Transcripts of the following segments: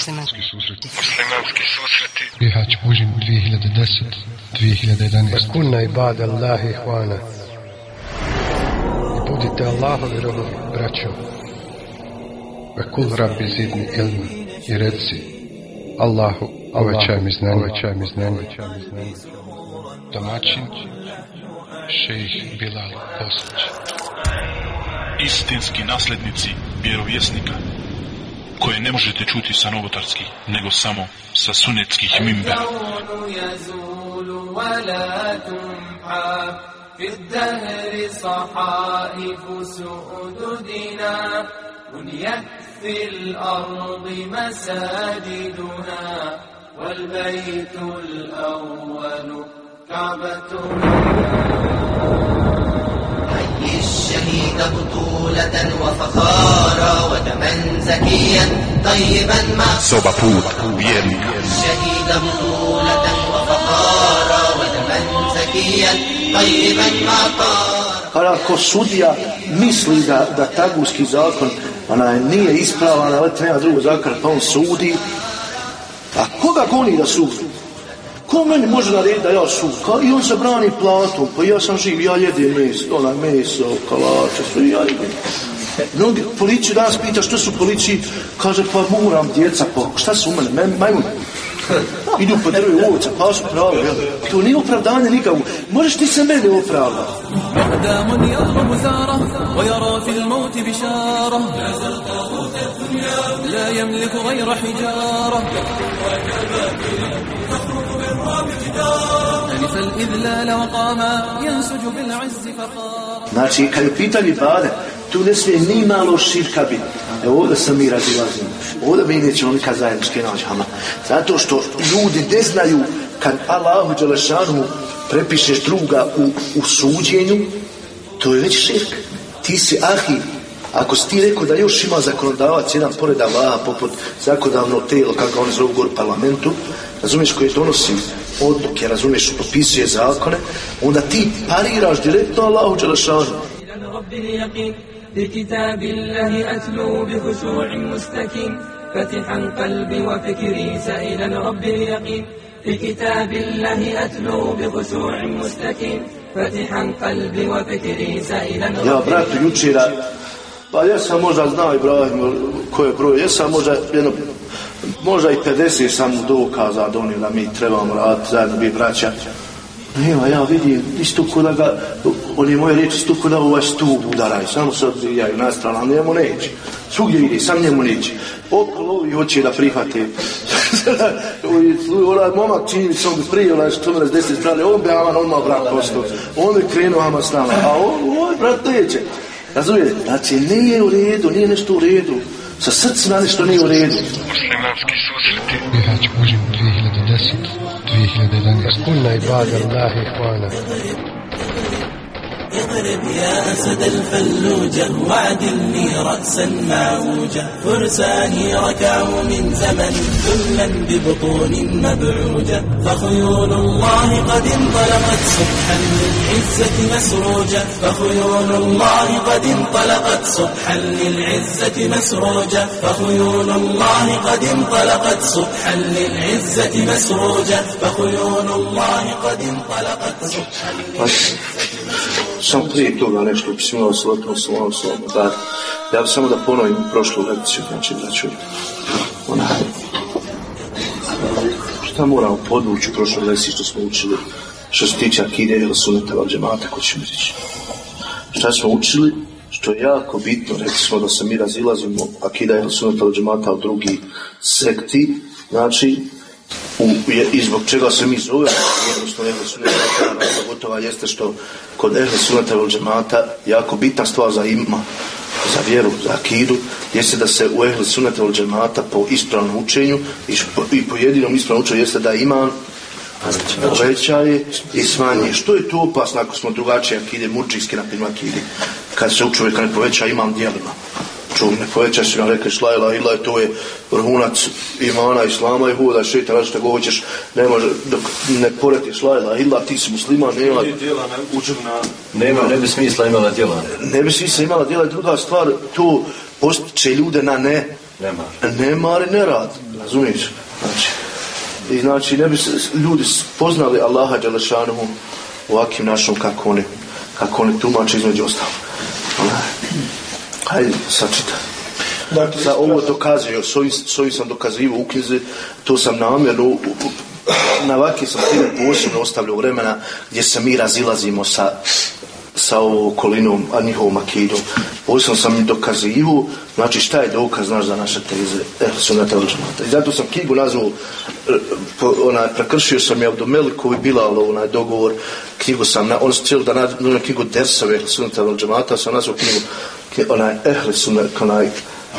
Muslimanski susreti. Muslimanski susreti. Bihać Bužim 2010. 2011. Kunna ibada Allahi ihvana. I budite Allahovi robovi, braćo. Ve kul rabbi zidni ilma. I reci Allahu, uvećaj mi znanje, uvećaj mi znanje. Domaćin Šejih Bilal Bosnić. istinski naslednici vjerovjesnika koje ne možete čuti sa novotarskih, nego samo sa sunetskih تمحى في الدهر في الأرض مساجدنا والبيت الأول حي الشهيد بطولة وفخارا ودما زكيا طيبا ما Soba put vjernika. الشهيد بطولة وفخارا ودما زكيا طيبا ما طار Ali ako sudija misli da, da taguski zakon onaj, nije ispravan, ali nema drugog zakona, pa on sudi, a koga goni da sudi? Ko meni može narediti da ja sud? Ka, I on se brani platom, pa ja sam živ, ja jedem meso, onaj meso, kalače, sve ja jedem. Mnogi policiju danas pita što su u policiji, kaže pa moram djeca, pa šta su u mene, Me- majmun. Idu po drve ovca, pa su pravo, jel? To nije opravdanje nikako. Možeš ti se mene opravdati. مقدام يضرب زاره ويرى في الموت بشارة لا يملك غير حجارة Znači, kad je u pitanju ibade, tu ne smije ni malo širka biti. Evo ovdje se mi razilazimo. Ovdje mi nećemo nikad zajednički naći hama. Zato što ljudi ne znaju kad Allahu Đelešanu prepišeš druga u, u suđenju, to je već širk. Ti si ahi. Ako si ti rekao da još ima zakonodavac jedan pored Allaha, poput zakonodavno telo, kako oni zovu gore u parlamentu, razumiješ, koji donosi odluke, razumiješ, propisuje zakone, onda ti pariraš direktno Allahu Đelešanu. إلى رب اليقين بكتاب الله أتلو بخشوع مستكين فتحا قلبي وفكري سائلا رب اليقين بكتاب الله أتلو بخشوع مستكين فتحا قلبي وفكري سائلا Ja, رب bratu, jučera, pa ja sam možda znao Ibrahim ko je broj, ja sam možda jedno, možda i 50 sam dokaza donio da mi trebamo raditi zajedno bi braća. Nema, ja vidim, isto ko da ga, on je moje reči, isto ko da ovaj stup udaraju, samo se odbijaju na stranu, ali njemu neće. Svugdje ide, sam njemu neće. Okolo ovi hoće da prihvate. onaj momak čini se on prije, onaj što me s desne strane, on bi aman odmah brat postao. On bi krenuo ama s nama, a on, ovaj brat neće. Razumijete? Znači, nije u redu, nije nešto u redu. Sa srcima nešto nije u redu. Muslimanski susreti. Bihać Bužim 2010. 2011. Kunna ibada Allahi ihvana. اضرب يا أسد الفلوجة وعدلني رأسا معوجة فرساني ركعوا من زمن ذلا ببطون مبعوجة. فخيول الله قد انطلقت صبحا للعزة مسروجة. فخيول الله قد انطلقت صبحا للعزة مسروجة. فخيول الله قد انطلقت صبحا للعزة مسروجة. فخيول الله قد انطلقت صبحا Samo prije toga nešto, bismillah, salatu, salamu, salamu, da, ja bih samo da ponovim prošlu lekciju, znači, znači, onaj, šta moramo podvući u prošloj lekciji što smo učili, što se tiče akide ili suneta val džemata, ko ćemo reći. Šta smo učili, što je jako bitno, rekli smo da se mi razilazimo akida ili suneta val od drugih sekti, znači, u, i zbog čega se mi zovemo odnosno ehle suneta pogotovo jeste što kod ehle suneta vel džemata jako bitna stvar za ima za vjeru, za akidu jeste da se u ehle suneta vel džemata po ispravnom učenju i, po, i po jedinom ispravnom učenju jeste da iman povećaje i smanje. Što je to opasno ako smo drugačije akide, murčijski na primjer akide, kad se u čovjeka ne poveća imam dijelima. Čovjek ne poveća se, nam rekeš la ilaha illa to je vrhunac imana islama i huda šeta, raži što hoćeš, ne može, dok ne poretiš la ilaha illa ti si musliman, nema, Djela ne na... Nema, ne bi smisla imala djela. ne bi svi se imala djela. I Druga stvar, to postiče ljude na ne, Nema. nemar i nerad. razumiješ? Znači, i znači ne bi se ljudi poznali Allaha Đalešanuhu ovakvim našom kako oni, kako oni tumače između ostalo. Hajde, sačita. Dakle, Sa ovo dokazio, s ovim, s ovim sam dokazivao u knjizi, to sam namjerno, na ovakve sam primjer posebno ostavljao vremena gdje se mi razilazimo sa, sa ovom okolinom, a njihovom akidom. Posebno sam im dokazivu, znači šta je dokaz, znaš, za naše teze, eh, od džemata. I zato sam knjigu nazvao, po- onaj, prekršio sam je od Melikovi Bilalo, onaj dogovor, knjigu sam, na, on cijelo da nazvao knjigu Dersove, sunata džemata, sam nazvao knjigu, knji- onaj, ehle sunat, onaj,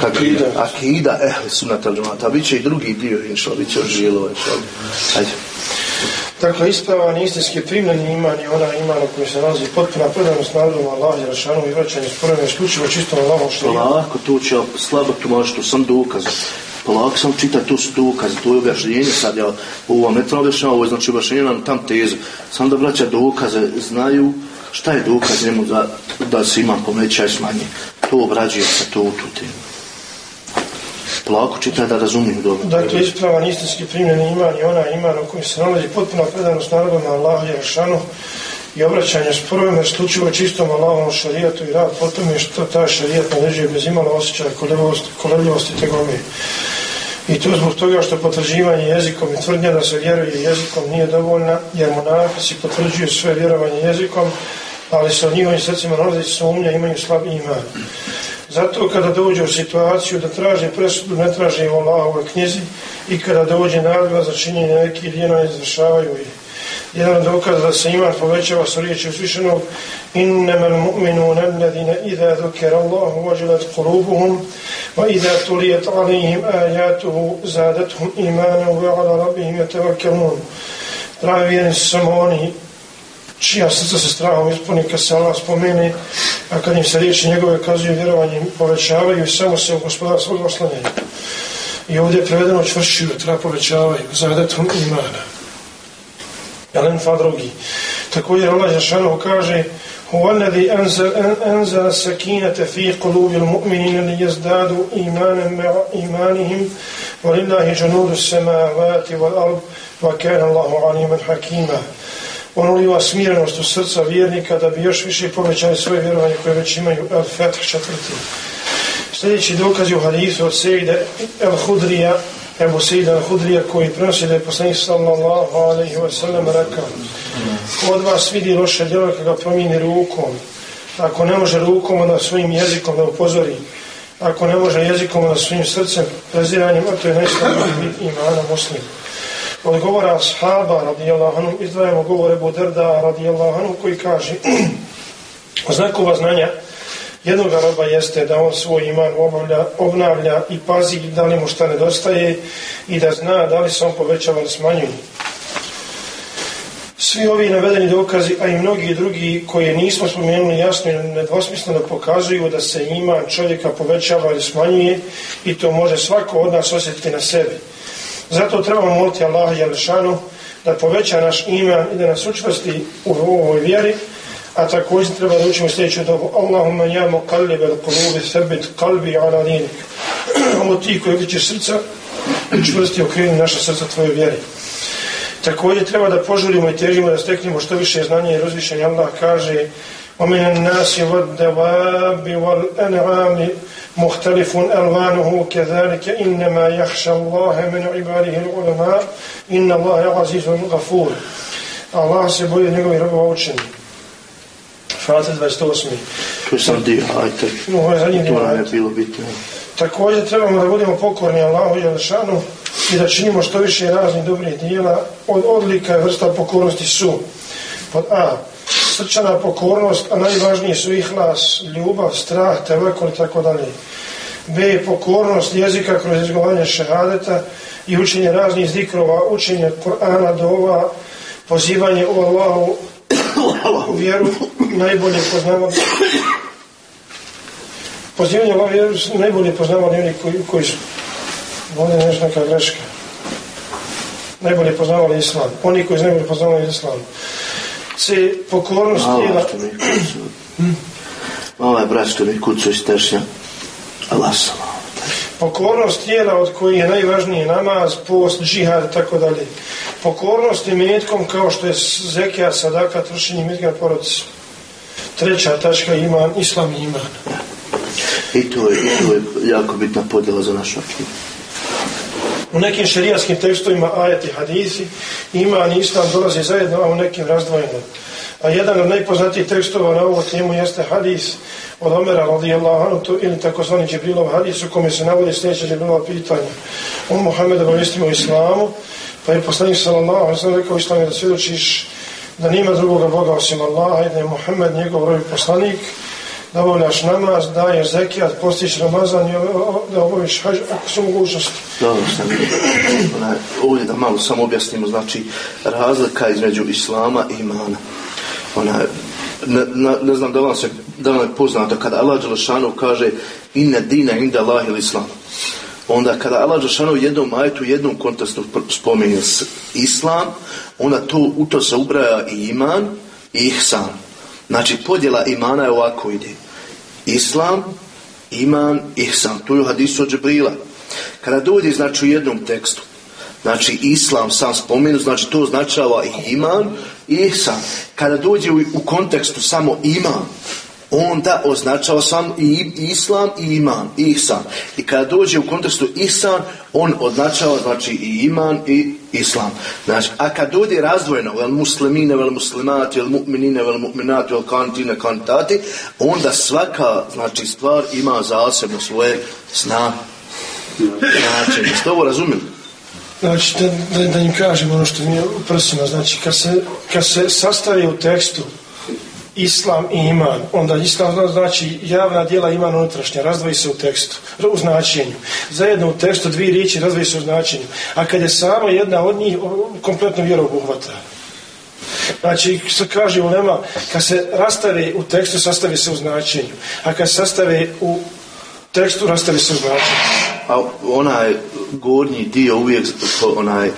kako Akida. akida ehli sunata al džemata, a bit će i drugi dio, inšal, bit će još žilo. Ajde. Dakle, ispravan istinski primljeni iman je ona iman u kojoj se nalazi potpuna predanost narodom Allah i Rašanu i vraćanje sporome isključivo čistom Allahom što je Polako, to će slabo tumačiti, to sam dokaz. Polako sam čitati, to su dokaze, to je objašnjenje sad, ja ovo vam ne treba objašnjava, ovo je znači objašnjenje nam tam tezu. Sam da braća dokaze znaju šta je dokaz njemu da, da se ima poveća i smanje. To obrađuje se to u tu temu. Polako čitaj da razumiju dobro. Dakle, ispravan istinski primljeni iman je ona iman u kojoj se nalazi potpuna predanost narodom Allah i Rašanu i obraćanje sporovima isključivo čistom Allahom šarijatu i rad po tome što taj šarijat naređuje bez imala osjećaja kolebljivosti tegome. I to zbog toga što potvrđivanje jezikom i tvrdnja da se vjeruje jezikom nije dovoljna, jer monafisi potvrđuju sve vjerovanje jezikom, ali se od njihovim srcima nalazi sumnja, imaju slab iman. Zato kada dođe u situaciju da traže presudu, ne traže u Allahove knjizi i kada dođe naredba za činjenje nekih djela, izvršavaju ih. Jedan od dokaza da se iman povećava sa riječi uzvišenog innama al-mu'minuna alladhina idha dhukira Allahu wajilat qulubuhum wa idha tuliyat alayhim ayatuhu zadatuhum imana wa ala rabbihim yatawakkalun. Pravi vjernici su samo oni čija srca se strahom ispuni kad se Allah spomene, a kad im se riječi njegove kazuju vjerovanje povećavaju i samo se u gospodar svog oslanjaju. I ovdje je prevedeno čvršćuju, treba povećavaju, zadatom imana. Jelen fa drugi. Također Allah Žešanohu kaže هو الذي أنزل, أنزل السكينة في قلوب المؤمنين ليزدادوا إيمانا مع إيمانهم ولله جنود السماوات والأرض وكان الله عليما حكيما on uliva smirenost u srca vjernika da bi još više povećali svoje vjerovanje koje već imaju El Fetih četvrti. Sljedeći dokaz je u hadisu od Sejde El Hudrija, Ebu Sejda El Hudrija koji prenosi da je poslanik sallallahu alaihi wa sallam rekao od vas vidi loše djelo kada ga promijeni rukom? Ako ne može rukom onda svojim jezikom da upozori. Ako ne može jezikom onda svojim srcem preziranjem a to je najslabiji imana muslima od govora ashaba radijallahu anhu izdvajamo govore Buderda radijallahu anhu koji kaže znakova znanja jednog roba jeste da on svoj iman obavlja, obnavlja i pazi da li mu šta nedostaje i da zna da li se on povećava ili smanjuje. Svi ovi navedeni dokazi, a i mnogi drugi koje nismo spomenuli jasno i nedvosmisleno pokazuju da se iman čovjeka povećava ili smanjuje i to može svako od nas osjetiti na sebi. Zato trebamo moliti Allaha Jelešanu da poveća naš iman i da nas učvrsti u ovoj vjeri, a također treba da učimo sljedeću dobu. Allahumma ja mu kallibe kulubi sebit kalbi ala dinik. Ovo ti koji okrećeš srca, učvrsti okreni naša srca tvoje vjeri. Također treba da požurimo i težimo da steknemo što više znanja i uzvišenja. Allah kaže ومن الناس والدواب والأنعام مختلف ألوانه كذلك إنما يخشى الله من عباده العلماء إن الله عزيز غفور الله se boji njegovih robova učeni. Fatir 28. To je sam dio, ajte. Ovo je zadnji dio To nam je ajeta. bilo bitno. Također trebamo da budemo pokorni Allahu i Jelšanu i da činimo što više raznih dobrih dijela. Od odlika i vrsta pokornosti su pod A. Srčana pokornost, a najvažniji su ihlas, ljubav, strah, tevekol i tako dalje. B. Pokornost jezika kroz izgovaranje šehadeta i učenje raznih zikrova, učenje Kur'ana, dova, pozivanje u Allahu u vjeru, najbolje poznavanje pozivanje Allah vjeru najbolje poznavali oni koji, koji su ovdje je nešto neka greška najbolje poznavali islam oni koji su najbolje poznavali islam C. Pokornost tijela što mi kucu. Malo je brat što mi kucu iz tešnja. Allah. Pokornost tijela od koji je najvažniji namaz, post, džihad i tako dalje. Pokornost i metkom kao što je zekija, sadaka, trošenje metka na porodicu. Treća tačka iman, islam i iman. I to je, i to je jako bitna podjela za našu akidu. U nekim šerijaskim tekstovima ajeti hadisi iman i islam dolaze zajedno, a u nekim razdvojeno. A jedan od najpoznatijih tekstova na ovu temu jeste hadis od Omera radijallahu anhu ili takozvani Džibrilov hadis u kome se navodi sljedeće Džibrilova pitanja. On Muhammed obavestimo o islamu, pa je poslanik sallallahu alaihi sallam rekao islam je da svjedočiš da nima drugoga Boga osim Allaha i da je Muhammed njegov rovi poslanik, da obavljaš namaz, daješ zekijat, postiš Ramazan i da obaviš hađ ako su mogućnosti. Dobro sam ovdje da malo samo objasnimo, znači razlika između islama i imana. Onaj, ne, ne, ne znam da vam se da vam je poznato kada Allah Đelešanu kaže inne dina inda Allah ili islam onda kada Allah Đelešanu jednom majetu u jednom kontekstu spominje islam onda to, u to se ubraja i iman i ihsan znači podjela imana je ovako ide. Islam iman, ihsan. Tu je hadisu od Džibrila. Kada dođe znači u jednom tekstu Znači, islam sam spomenu, znači to označava i iman i ihsan. Kada dođe u, u kontekstu samo iman, onda označava sam i islam i iman, i ihsan. I kada dođe u kontekstu ihsan, on označava znači i iman i islam. Znači, a kad dođe razdvojeno, vel muslimine, vel muslimati, vel mu'minine, vel mu'minati, vel kantine, kantati, onda svaka znači, stvar ima zasebno svoje zna. Znači, jeste ovo razumijeli? Znači, da, da, im kažem ono što mi je prsima, znači, kad se, kad se sastavi u tekstu islam i iman, onda islam znači javna dijela iman unutrašnja, razdvoji se u tekstu, u značenju. Zajedno u tekstu dvije riječi razdvoji se u značenju. A kad je samo jedna od njih, kompletno vjeru obuhvata. Znači, se kaže Lema, kad se rastave u tekstu, sastavi se u značenju. A kad se sastave u tekstu, rastavi se u značenju. A onaj gornji dio uvijek onaj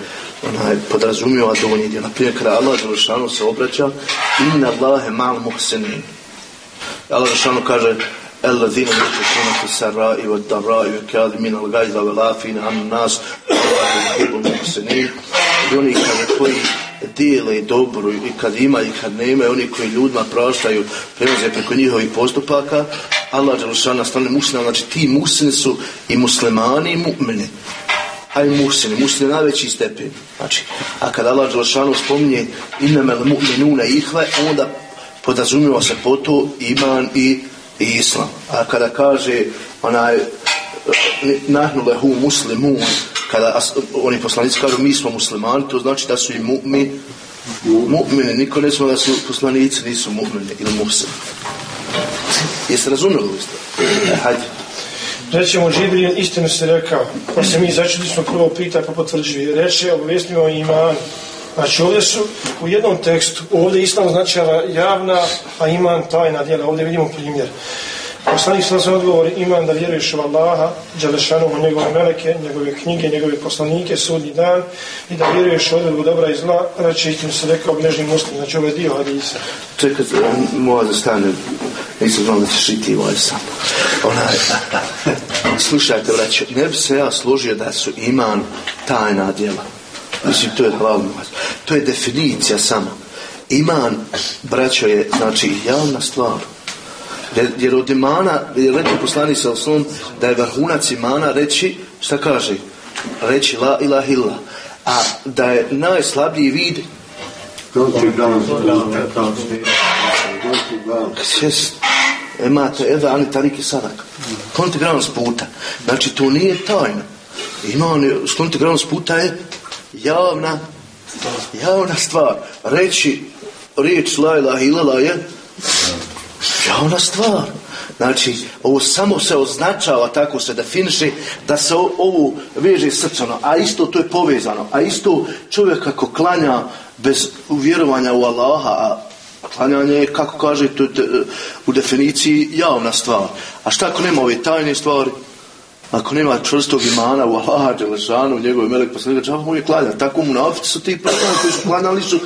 onaj podrazumijeva donji dio. Naprimjer, kada Allah Đelešanu se obraća inna Allahe mal muhsinin. Allah Đelešanu kaže الذين ينفقون في السراء والضراء والكاظمين الغيظ والعافين عن الناس والله يحب المحسنين i oni kada koji dijele dobro i kad ima i kad nema oni koji ljudima praštaju prelaze preko njihovih postupaka Allah Đelešana stane muslima znači ti muslini su i muslimani i mu'mini a i muhsini, muhsini najveći stepen. Znači, a kada Allah Đelšanu spominje inamel mu'minuna ihve, onda podrazumijeva se po to iman i, i islam. A kada kaže onaj nahnu lehu muslimun, kada oni poslanici kažu mi smo muslimani, to znači da su i mu'min, mu'mini, niko ne smo da su poslanici, nisu mu'mini ili muhsini. Jeste razumjeli ovo isto? E, hajde. Rećemo, Džibril istinu se rekao, pa se mi začeli smo prvo pita pa potvrđuje. Reče, o imanu. Znači ovdje su u jednom tekstu, ovdje islam značava javna, a iman tajna djela. Ovdje vidimo primjer. Poslanik sam se odgovori iman da vjeruješ u Allaha, Đalešanu u njegove meleke, njegove knjige, njegove poslanike, sudnji dan i da vjeruješ u odredbu dobra i zla, reći istinu se rekao bližnji muslim, znači ovo je dio hadisa. Čekaj, moja da stane, nisam znao da ćeš i ti ovaj sam. Onaj, slušajte, braće, ne bi se ja složio da su iman tajna djela. Mislim, to je hlavno. To je definicija samo. Iman, braćo, je, znači, javna stvar. Jer, jer od imana, jer rekao poslani sa osnovom, da je vrhunac imana reći, šta kaže? Reći la ilah illa. A da je najslabiji vid Sjest, imate eva ani tariki sadak. Konti granos puta. Znači, to nije tajna. Ima on, skonti granos puta je javna, javna stvar. Reći riječ la ilaha illallah je javna stvar. Znači, ovo samo se označava, tako se definiše, da se ovo veže srcano, a isto to je povezano, a isto čovjek kako klanja bez uvjerovanja u Allaha, a klanjanje je, kako kaže, je u definiciji javna stvar. A šta ako nema ove tajne stvari? Ako nema čvrstog imana u Allaha, Đelešanu, njegove melek poslanika, čava mu je klanja. Tako mu nafici su ti problemi koji su klanjali su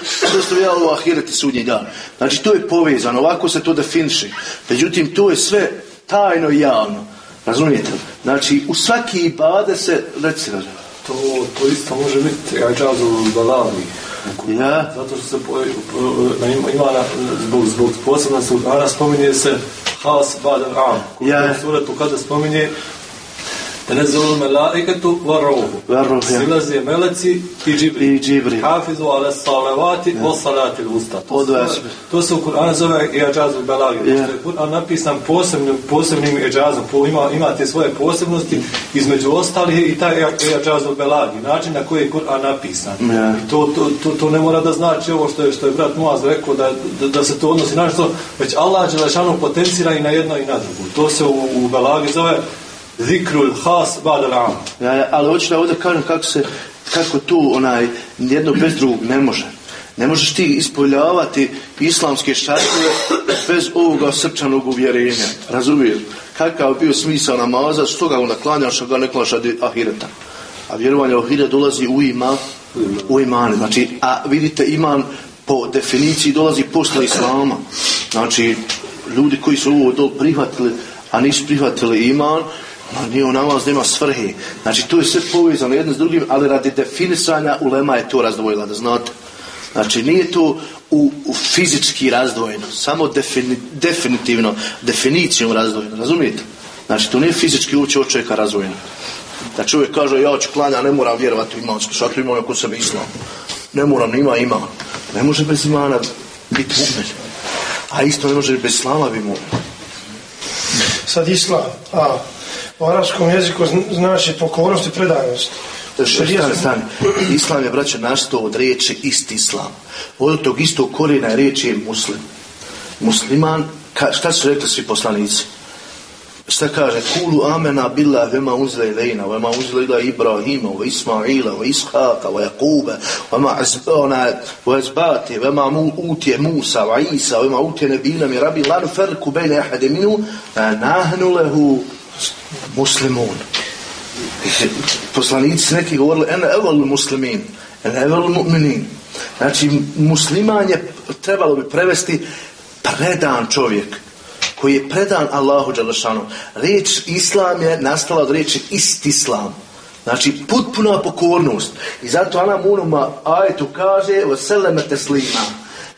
vjela u ahireti sudnji dan. Znači, to je povezano, ovako se to definiše. Međutim, to je sve tajno i javno. Razumijete? Znači, u svaki ibade se, reci. To, to isto može biti Ijazu Balavi. Ja. Zato što se ima, ima na, zbog, zbog posebnosti Kur'ana spominje se Has Badan Am. Ja. U suretu kada spominje Tenezulu melaiketu varuhu. Varuhu, ja. Silaze meleci i džibri. I džibril. Hafizu ale salavati o salati usta. To, to se u Kur'anu zove Ijazu Belagi. Ja. Je Kur'an napisan posebnim, posebnim. Po, ima, imate svoje posebnosti. Između ostalih i taj Ijazu Belagi. Način na koji je Kur'an napisan. Ja. I to, to, to, to ne mora da znači ovo što je, što je brat Muaz rekao da, da, da se to odnosi na što, već Allah Đelešanu potencira i na jedno i na drugo. To se u, u Belagi zove Zikrul Has Badal. Ja, ali hoću da ovdje kažem kako se, kako tu onaj, jedno bez drugog ne može. Ne možeš ti ispoljavati islamske šartove bez ovoga srčanog uvjerenja. Razumiješ? Kakav bio smisao namaza, što ga klanjaš, a ga ne klanjaš ahireta. A vjerovanje u ahiret dolazi u ima, u imane. Znači, a vidite, iman po definiciji dolazi posle islama. Znači, ljudi koji su ovo dol prihvatili, a nisu prihvatili iman, Ma nije u namaz nema svrhe. Znači to je sve povezano jedno s drugim, ali radi definisanja ulema je to razdvojila, da znate. Znači nije to u, u fizički razdvojeno, samo defini, definitivno, definicijom razdvojeno, razumijete? Znači to nije fizički uopće od čovjeka razdvojeno. Da čovjek kaže ja ću klanja, ne moram vjerovati u imansku, svaki ima kod sebe islam. Ne moram, ima iman. Ne može bez imana biti mu'min. A isto ne može bez islama biti mu'min. Sad islam, a u arapskom jeziku zn- znači pokornost i predanost. Stani, stani. Islam je, braće, nastao od riječi isti islam. Od tog istog korijena riječi je muslim. Musliman, ka, šta su rekli svi poslanici? Šta kaže? Kulu amena billah vema unzila ilajna, vema unzila ila Ibrahima, wa Ismaila, wa Ishaqa, wa Jakuba, vema azbana, wa azbati, vema mu utje Musa, wa Isa, vema utje nebina mi rabi, lanu ferku bejne ahade minu, a nahnu lehu muslimun. Poslanici neki govorili ene evol muslimin, ene evol mu'minin. Znači, musliman je, trebalo bi prevesti predan čovjek koji je predan Allahu Đalešanu. Riječ islam je nastala od riječi istislam. Znači, potpuna pokornost. I zato Ana Munuma ajetu kaže o seleme teslima.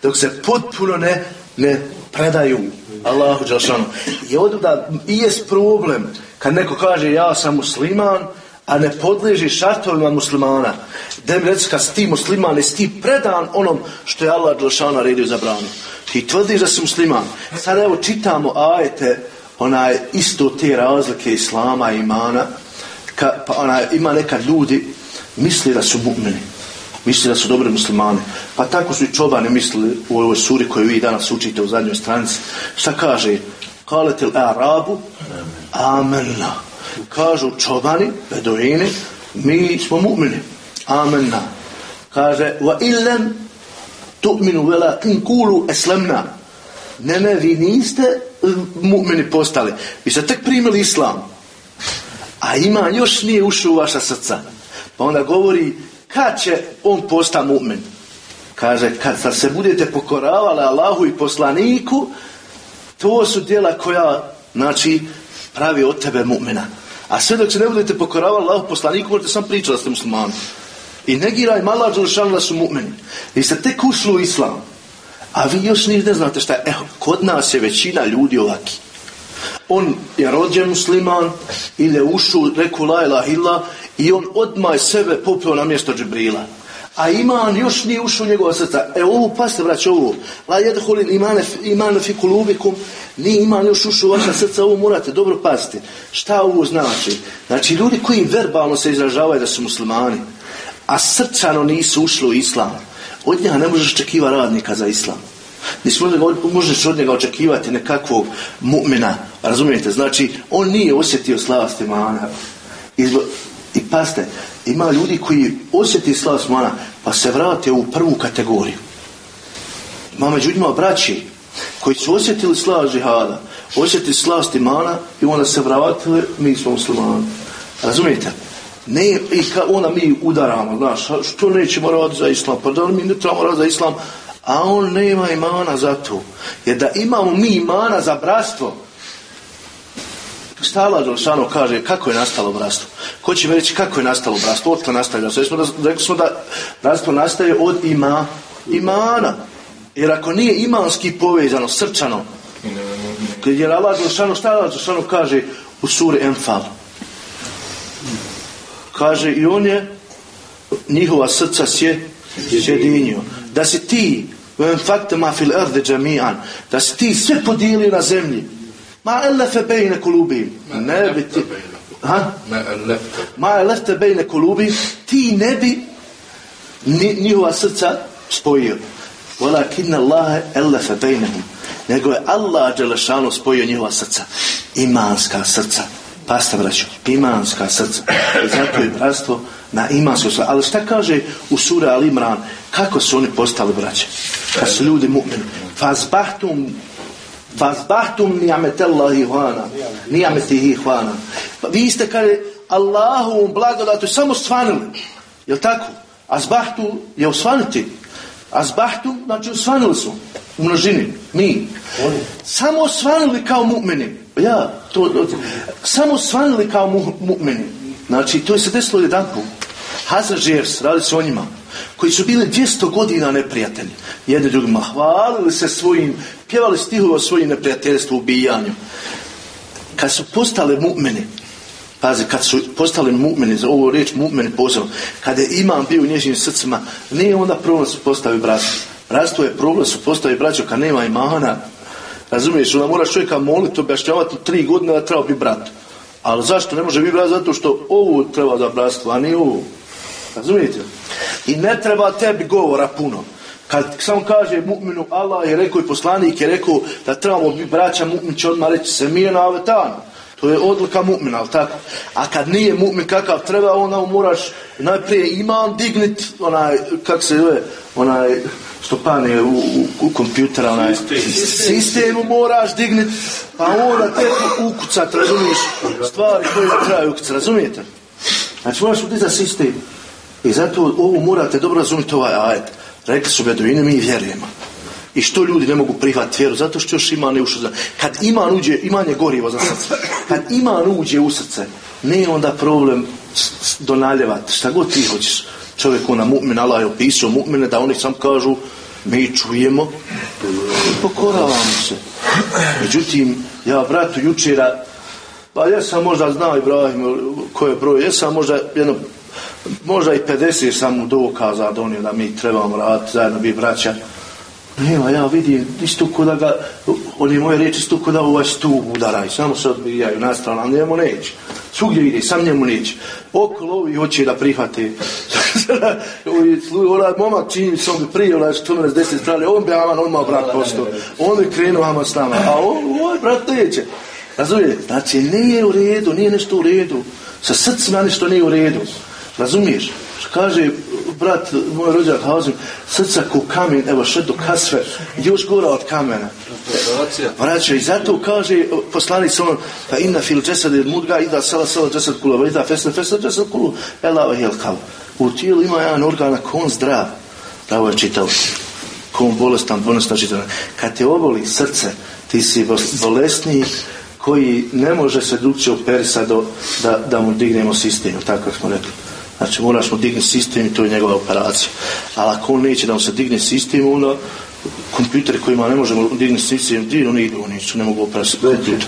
Dok se potpuno ne, ne predaju Allahu Đalešanu. I onda i jest problem kad neko kaže ja sam musliman, a ne podleži šartovima muslimana. Da mi reci kad si ti musliman, jesi ti predan onom što je Allah Đelšanu naredio za branu. Ti tvrdiš da si musliman. Sad evo čitamo ajete, onaj isto te razlike islama i imana, ka, pa onaj, ima nekad ljudi misli da su mu'mini. Misli da su dobri muslimani. Pa tako su i čobani mislili u ovoj suri koju vi danas učite u zadnjoj stranici. Šta kaže? Kaletil Arabu, amenna. Kažu čobani, beduini, mi smo mu'mini. Amenna. Kaže, wa illam tu'minu walakin kulu eslemna. Ne, ne, vi niste eh, mu'mini postali. Vi ste tek primili islam. A ima još nije ušao u vaša srca. Pa onda govori, kad će on posta mu'min? Kaže, kad se budete pokoravali Allahu i poslaniku, to su djela koja, znači, pravi od tebe mu'mina. A sve dok se ne budete pokoravali Allahu poslaniku, možete sam pričati da ste muslimani. I negiraj mala Đelšanu da su mu'mini. Vi ste tek ušli u islam. A vi još ni ne znate šta je. Evo, kod nas je većina ljudi ovaki. On je rođen musliman ili je ušao, rekao la ilaha i on odmah sebe popio na mjesto Džibrila. A iman još nije ušao u njegova srca. E ovo, pasite brać, ovo. La jedhulin imane, imane fi. Nije iman još ušao u vaša srca, ovo morate dobro paziti. Šta ovo znači? Znači, ljudi koji verbalno se izražavaju da su muslimani, a srčano nisu ušli u islam, od njega ne možeš očekivati radnika za islam. Nisi možeš od njega očekivati nekakvog mu'mina, razumijete? Znači, on nije osjetio slavost imana. I, i paste, ima ljudi koji osjeti slavost imana, pa se vrate u prvu kategoriju. Ima među ljudima braći koji su osjetili slavost džihada, osjetili slavost imana i onda se vratili, mi smo muslimani. Razumijete? Ne, i ka, onda mi udaramo, znaš, što nećemo raditi za islam, pa da mi ne trebamo raditi za islam, a on nema imana za to. Jer da imamo mi imana za bratstvo, Šta Allah kaže kako je nastalo bratstvo? Ko će mi reći kako je nastalo bratstvo? Od nastaje bratstvo? Rekli smo da, bratstvo nastaje od ima, imana. Jer ako nije imanski povezano, srčano, jer Allah Đelešanu, šta Allah kaže u suri Enfal? Kaže i on je njihova srca sje, sjedinio. Da si ti fakta ma fil arde džami'an da si ti sve podijelio na zemlji ma elefe bejne kulubim ne bi ti ha? ma elefe bejne kulubim ti ne bi ni, njihova srca spojio walakin Allah elefe bejnehum nego je Allah Đelešanu spojio njihova srca imanska srca Pasta, braćo, imanska srca. I zato je bratstvo na imansko srca. Ali šta kaže u sura Al Imran, kako su oni postali braće? Kad su ljudi mu'mini. Fazbahtum Fazbahtum ni'ametellahi hvana. Ni'ametihi hvana. Pa vi ste, kaže, Allahovom blagodatu samo svanili. Jel tako? Azbahtu je osvanuti. Azbahtu, znači osvanili su. U množini. Mi. Samo osvanili kao mu'mini. Ja, to, to, samo svanili kao mu, mu'mini. Znači, to je se desilo jedan put. Hazrađers, radi se o njima, koji su bili 200 godina neprijatelji. Jedni drugima hvalili se svojim, pjevali stihove o svojim neprijateljstvu, ubijanju. Kad su postale mu'mini, Pazi, kad su postali mu'mini, za ovu riječ mu'mini posebno, kada je imam bio u nježnim srcima, nije onda problem su postavi bratstvo. Bratstvo je problem su postavi braćo kad nema imana, Razumiješ, onda moraš čovjeka moliti, objašnjavati tri godine da treba biti brat. Ali zašto ne može biti brat? Zato što ovo treba da bratstvo, a nije ovo. Razumijete? I ne treba tebi govora puno. Kad samo kaže mu'minu Allah je rekao i poslanik je rekao da trebamo biti braća, mu'min će odmah reći se mi je na avetanu. To je odlika mu'mina, ali tako? A kad nije mu'min kakav treba, onda moraš najprije iman dignit, onaj, kak se zove, onaj, što pane u, u, u kompjutera, onaj, sistemu moraš dignit, pa onda te ukucat, razumiješ, stvari koje trebaju ukucat, razumijete? Znači, moraš utizati sistem. I zato ovo morate dobro razumjeti ovaj ajet. Rekli su beduini, mi vjerujemo. I što ljudi ne mogu prihvatiti vjeru? Zato što još iman ne ušao. Kad iman uđe, iman je gorivo za srce. Kad iman uđe u srce, nije onda problem donaljevati. Šta god ti hoćeš. Čovjek ona mu'min, Allah je opisao mu'mine da oni sam kažu mi čujemo i pokoravamo se. Međutim, ja bratu jučera pa ja sam možda znao Ibrahim koje je broj, ja sam možda jedno možda i 50 sam mu dokaza donio da mi trebamo raditi zajedno bi braća. Nema, ja vidim isto ko da ga oni moje reči isto ko da ovaj stup udaraju samo se odbijaju na stranu, ali njemu neće. Svugdje vidi, sam njemu neće. Okolo ovi hoće da prihvate. Onaj momak čini se on bi prije onaj što me deset strane on bi aman odmah brat postao. on bi krenuo aman s nama. A on, ovaj brat neće. Razumije, znači nije u redu nije nešto u redu. Sa srcima nešto nije u redu razumiješ? Kaže brat moj rođak Hazim srca ko kamen evo šedu kasve još gora od kamena. Vraća i zato kaže poslanik se on pa inna fil džesad il mudga ida sala sala džesad kula ida fesne fesne džesad kulu ela va hel kal u tijelu ima jedan organ ako on zdrav. Pravo je čitao. Ko on bolestan bolestan čitao. Kad te oboli srce ti si bolesniji koji ne može se drugčije operisati da, da mu dignemo sistem, tako smo rekli. Znači moraš mu digni sistem i to je njegova operacija. Ali ako on neće da mu se digne sistem, onda kompjuteri kojima ne možemo digni sistem, di oni idu, oni ne mogu operati kompjuter.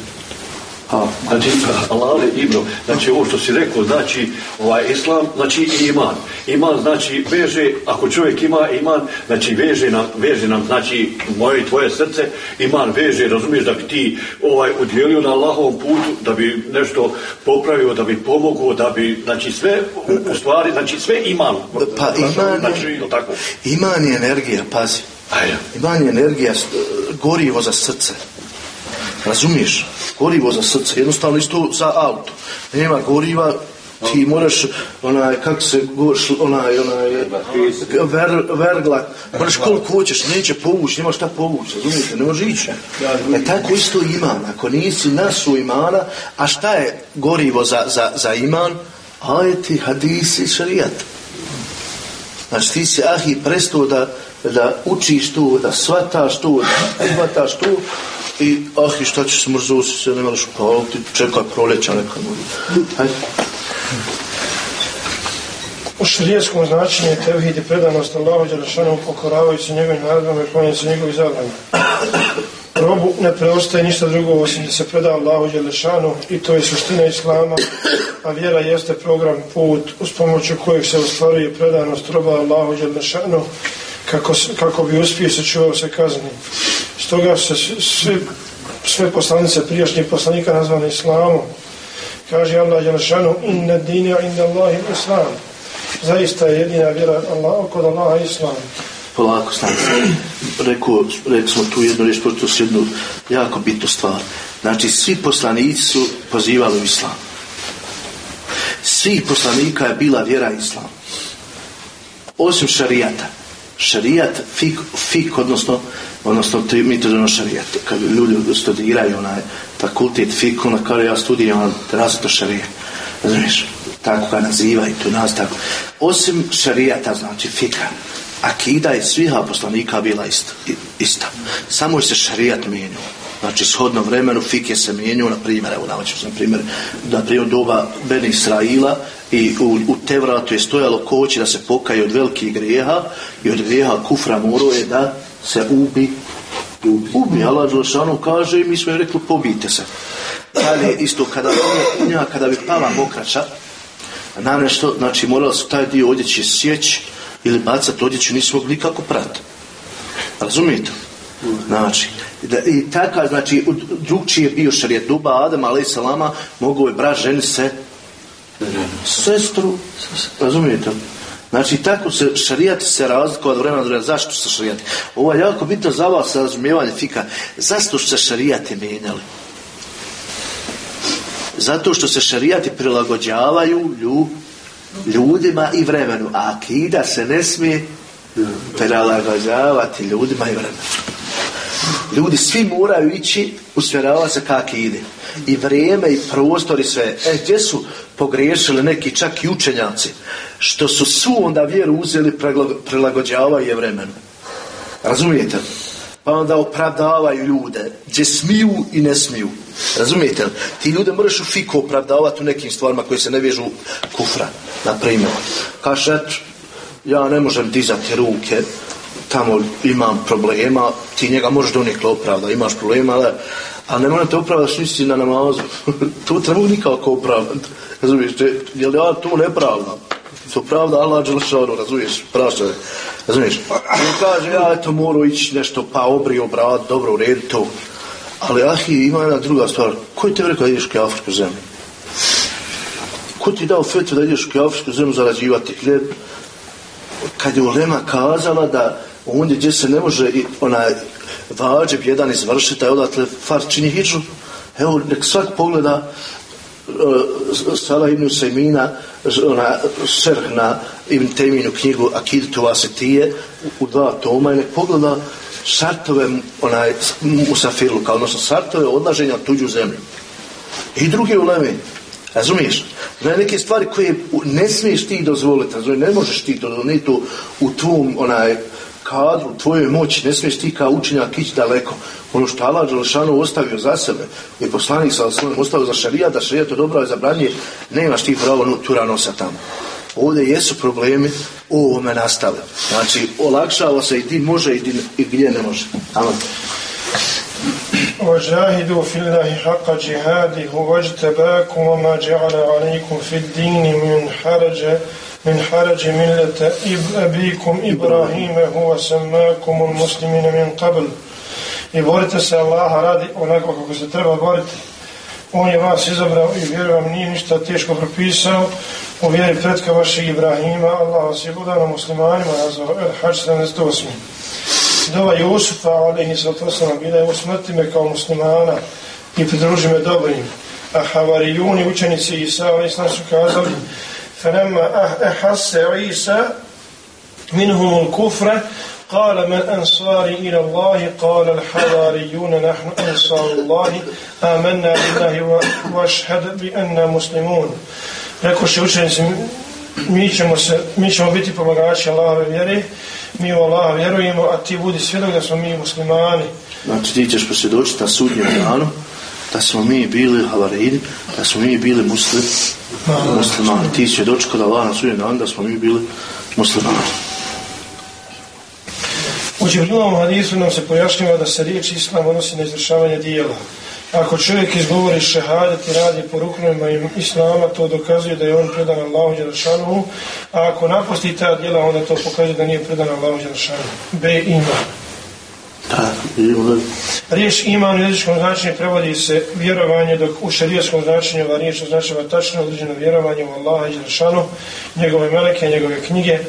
A, znači, Allah Ibro, znači ovo što si rekao, znači ovaj islam, znači i iman. Iman znači veže, ako čovjek ima iman, znači veže nam, veže nam, znači moje i tvoje srce, iman veže, razumiješ da bi ti ovaj udjelio na Allahovom putu, da bi nešto popravio, da bi pomogao, da bi, znači sve u, u stvari, znači sve iman. Pa iman, znači, tako. iman je energija, pazi. Ajde. Iman je energija, gorivo za srce. Razumiješ? Gorivo za srce, jednostavno isto za auto. Nema goriva, ti moraš onaj, kako se goš, onaj, onaj, ver, vergla, moraš koliko hoćeš, neće povući, nema šta povući, razumijete, ne može ići. E tako isto iman, ako nisi nasu imana, a šta je gorivo za, za, za iman? Ajeti, hadisi, šarijat. Znači ti si ahi prestao da, da učiš tu, da shvataš tu, da prihvataš tu, I, ah, i šta će se mrzo se ne moraš upaliti, čekaj proljeća neka može. Hajde. U šarijetskom značenju je tevhid i predanost Allahu Đelešanu pokoravajući njegovim naredbama i klonjajući njegovih zabrana. Robu ne preostaje ništa drugo osim da se preda Allahu Đelešanu i to je suština Islama, a vjera jeste program, put uz pomoću kojeg se ostvaruje predanost roba Allahu Đelešanu kako, kako bi uspio se čuvao se kazni. Stoga se s- svi, sve poslanice prijašnjih poslanika nazvane Islamom. Kaže Allah Đelešanu, inna dina inda Allahi Islam. Zaista je jedina vjera Allah, kod Allaha Islam. Polako, stani. Rekao, rekli smo tu jednu riječ, proto s jednu jako bitnu stvar. Znači, svi poslanici su pozivali u islam. Svih poslanika je bila vjera islam. Osim šarijata. Šarijat, fik, fik odnosno, odnosno tri- mi to zovemo šarijat. Kad ljudi studiraju onaj fakultet fik, onda kaže ja studiram različito šarijat. Razumiješ? Tako ga nazivaju, to nas tako. Osim šarijata, znači fika, akida je svih poslanika bila ista. i- ista. Samo je se šarijat mijenjao. Znači, shodno vremenu fike se mijenjao, na primjer, evo sam primjer, na primjer doba Ben Israila i u, u Tevratu je stojalo ko će da se pokaje od velikih grijeha i od grijeha kufra morao je da se ubi ubi. Allah Đelšanu kaže i mi smo joj rekli pobijte se. Dalje isto kada njega, kada bi pala mokrača na nešto, znači morali su taj dio odjeći sjeći ili bacati odjeću, nisu mogli nikako prati. Razumijete? Znači, da, i takav, znači, drugčiji je bio šarijet duba Adama, ali salama, mogao je brat ženi se sestru, razumijete? Znači, tako se šarijat se razlikuje od vremena vremena. Zašto se šarijati? Ovo je jako bitno za vas razumijevanje fika. Zašto se šarijati mijenjali? Zato što se šarijati prilagođavaju lju, ljudima i vremenu, a akida se ne smije prilagođavati ljudima i vremenu. Ljudi svi moraju ići usmjeravati se kak ide. I vrijeme i prostor i sve. E, gdje su pogriješili neki čak i učenjaci? Što su svu onda vjeru uzeli prilagođavaju je vremenu. Razumijete? Pa onda opravdavaju ljude gdje smiju i ne smiju. Razumijete? Ti ljude moraš u fiku opravdavati u nekim stvarima koje se ne vežu kufra. Na primjer, kažeš, eto, ja ne možem dizati ruke, tamo imam problema, ti njega možeš donijekle opravda, imaš problema, ali, ali ne morate opravdati što nisi na namazu. to treba nikako opravdati. Razumiješ, jer ja to ne pravdam. To pravda Allah Đelšanu, razumiješ, prašta je. Razumiješ? On kaže, ja eto morao ići nešto, pa obrio brat, dobro, u to. Ali ahi, ima jedna druga stvar. Ko je te rekao da ideš u Afričku zemlju? Ko ti dao fetu da ideš u Afričku zemlju zarađivati kad je Ulema kazala da ondje gdje se ne može i onaj vađeb jedan izvršiti, a odatle far čini hijđu, evo nek svak pogleda uh, Sala ibn Sejmina ona šerh na Ibn Teminu knjigu Akidu Vasetije u, u dva toma i nek pogleda šartove onaj Musafirluka, odnosno šartove odlaženja u tuđu zemlju. I drugi uleme. Razumiješ? Znači neke stvari koje ne smiješ ti dozvoliti, razumiješ? Ne možeš ti to u- u tvom onaj kadru, tvojoj moći, ne smiješ ti kao učenjak ići daleko. Ono što Allah Đelšanu ostavio za sebe i poslanik sa svojim ostavio za šarija, da šarija to dobro je zabranje, nemaš ti pravo no, tura nosa tamo. Ovdje jesu problemi u ovome nastale. Znači, olakšava se i ti može i, di, i gdje ne može. Amen. وجاهدوا في الله حق جهاده هو اجتباكم وما جعل عليكم في الدين من حرج من حرج ملة إب- أبيكم إبراهيم هو سماكم المسلمين من قبل i borite se Allaha radi onako kako se treba boriti. On je vas izabrao i vjeru vam nije ništa teško propisao u vjeri pretka vašeg Ibrahima. Allah vas je budano muslimanima nazvao El Hajj 78. Dova Jusufa, alaihi sallatu wasallam, bila je usmrti me kao muslimana i pridruži me dobrim. A havarijuni, učenici Isa, alaihi sallam, su kazali فلما أحس عيسى منهم الكفر قال من أنصاري إلى الله قال الحواريون نحن أنصار الله آمنا بالله و- واشهد بأننا مسلمون Rekoše učenici, mi ćemo, se, mi ćemo biti pomagači Allahove vjere, mi u Allaha vjerujemo, a ti budi svjedok da smo mi muslimani. Znači ti ćeš posvjedočiti na sudnjem danu da smo mi bili havaridi, da smo mi bili muslim, muslimani. Ti svjedoči kod Allah na sudnjem danu da smo mi bili muslimani. U Džibrilovom hadisu nam se pojašnjava da se riječ islam odnosi na izvršavanje dijela. Ako čovjek izgovori šehadet i radi po ruknovima im- islama, to dokazuje da je on predan Allahu Đelešanu, a ako napusti ta djela, onda to pokazuje da nije predan Allahu Đelešanu. B. Iman. Da Riječ iman u jezičkom značenju prevodi se vjerovanje, dok u šarijaskom značenju ova riječ označava tačno određeno vjerovanje u Allaha i Đelešanu, njegove meleke, njegove knjige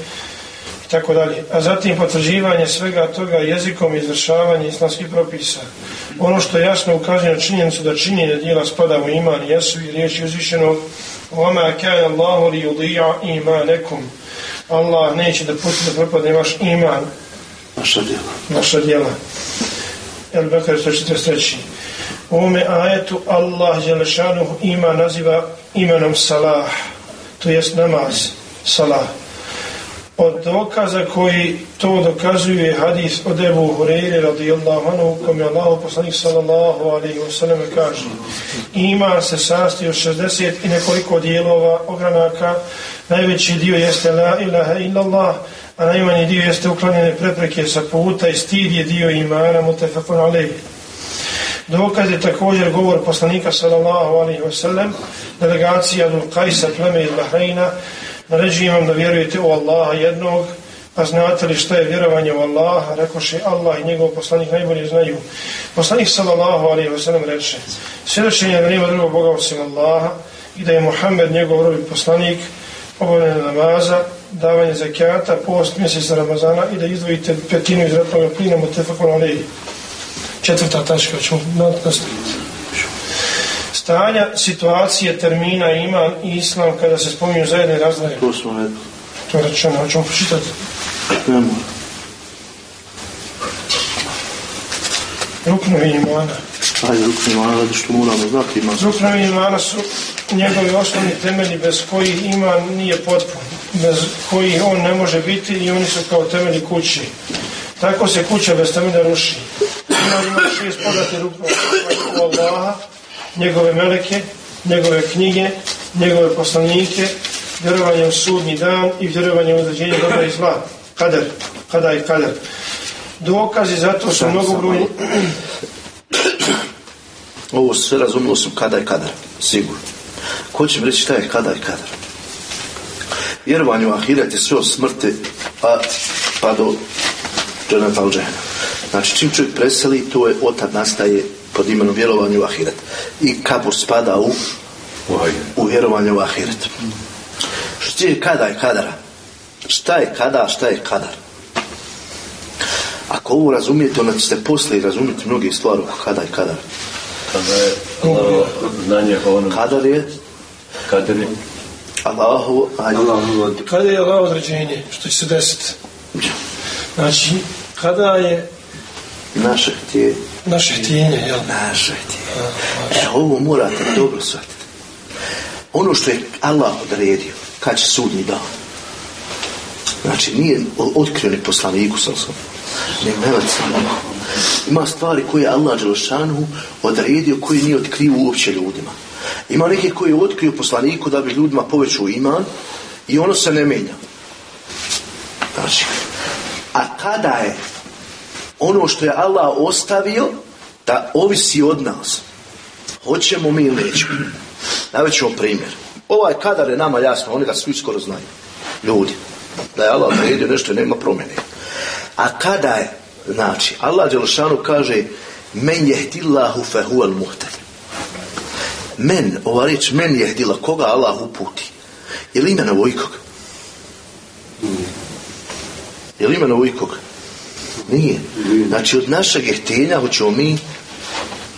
tako dalje. A zatim potvrđivanje svega toga jezikom i izvršavanje islamskih propisa. Ono što jasno ukazuje na činjenicu da činjenje dijela spada u iman jesu i riječi uzvišenog وَمَا كَانَ اللَّهُ لِيُضِيعَ إِيمَانَكُمْ Allah neće da pusti da propadne vaš iman, naša djela. naša djela. El Bekar 143. U ovome ajetu Allah Đelešanuhu ima naziva imenom Salah, to jest namaz, Salah. Od dokaza koji to dokazuje je hadis od Ebu Hureyre radijallahu anhu kom je Allah poslanik sallallahu alaihi wasallam kaže Iman se sastoji od 60 i nekoliko dijelova ogranaka. Najveći dio jeste la ilaha illallah a najmanji dio jeste uklanjene prepreke sa puta i stid je dio imana mutefakun alaihi Dokaz je također govor poslanika sallallahu alaihi wasallam delegacija Dul Kajsa pleme iz Bahreina naređujem vam da vjerujete u Allaha jednog a znate li šta je vjerovanje u Allaha? Rekoše Allah i njegov poslanik najbolje znaju. Poslanik sallallahu alaihi wasallam reče svjedočenje da nema drugog Boga osim Allaha i da je Muhammed njegov robi poslanik obavljanje namaza davanje zakijata post mjeseca Ramazana i da izdvojite petinu iz ratnog plina mutefakun alaihi. Četvrta tačka ćemo nastaviti stanja, situacije, termina, iman i islam kada se spominju zajedne razdvaje. To smo rekli. To je rečeno, hoćemo pročitati. Ne mora. Ruknovi imana. Ajde, rukni mana, radi što moramo znati. Ima se. Ruknovi imana su njegovi osnovni temelji bez kojih iman nije potpun, bez kojih on ne može biti i oni su kao temelji kući. Tako se kuća bez temelja ruši. Iman ima šest poznate ruknova Allaha, njegove meleke, njegove knjige, njegove poslanike, vjerovanje u sudnji dan i vjerovanje u određenje dobra i zla. Kader, kada i kader. Dokazi zato su mnogobrojni. Ovo sve razumilo sam kada je kadar, sigurno. Ko će mi reći šta je kada je kadar? Vjerovanje u ahiret je sve od smrti pa, pa do džehena. Znači čim čovjek preseli, to je otad nastaje pod imenom vjerovanje u ahiret. I kabur spada u, u vjerovanje u ahiret. Što je kada je kadara? Šta je kada, šta je kadar? Ako ovo razumijete, onda ćete poslije razumjeti mnoge stvari oko kada je kadar. Kada je Allahovo znanje o onom Kadar je kader je Allahovo, ajde. Kada je Allah određenje, što će se desiti? Znači, kada je naše htje, naše htjenje, jel? naše htje. E, ovo morate dobro shvatiti. Ono što je Allah odredio, kad će sudnji dan. Znači, nije otkrio ni poslaniku sam sam, melec Ima stvari koje je Allah Đelšanu odredio, koji nije otkrio uopće ljudima. Ima neke koje je otkrio poslaniku da bi ljudima povećao iman i ono se ne menja. Znači, a kada je ono što je Allah ostavio da ovisi od nas. Hoćemo mi ili nećemo. Naveć ćemo primjer. Ovaj kadar je nama jasno, oni ga svi skoro znaju. Ljudi. Da je Allah odredio nešto nema promjene. A kada je, znači, Allah Đelšanu kaže men jehdillahu fehuel muhtad. Men, ova riječ men jehdila, koga Allah uputi? Je li imenovo ikoga? Je li imenovo ikoga? Nije. Znači od našeg htjenja hoćemo mi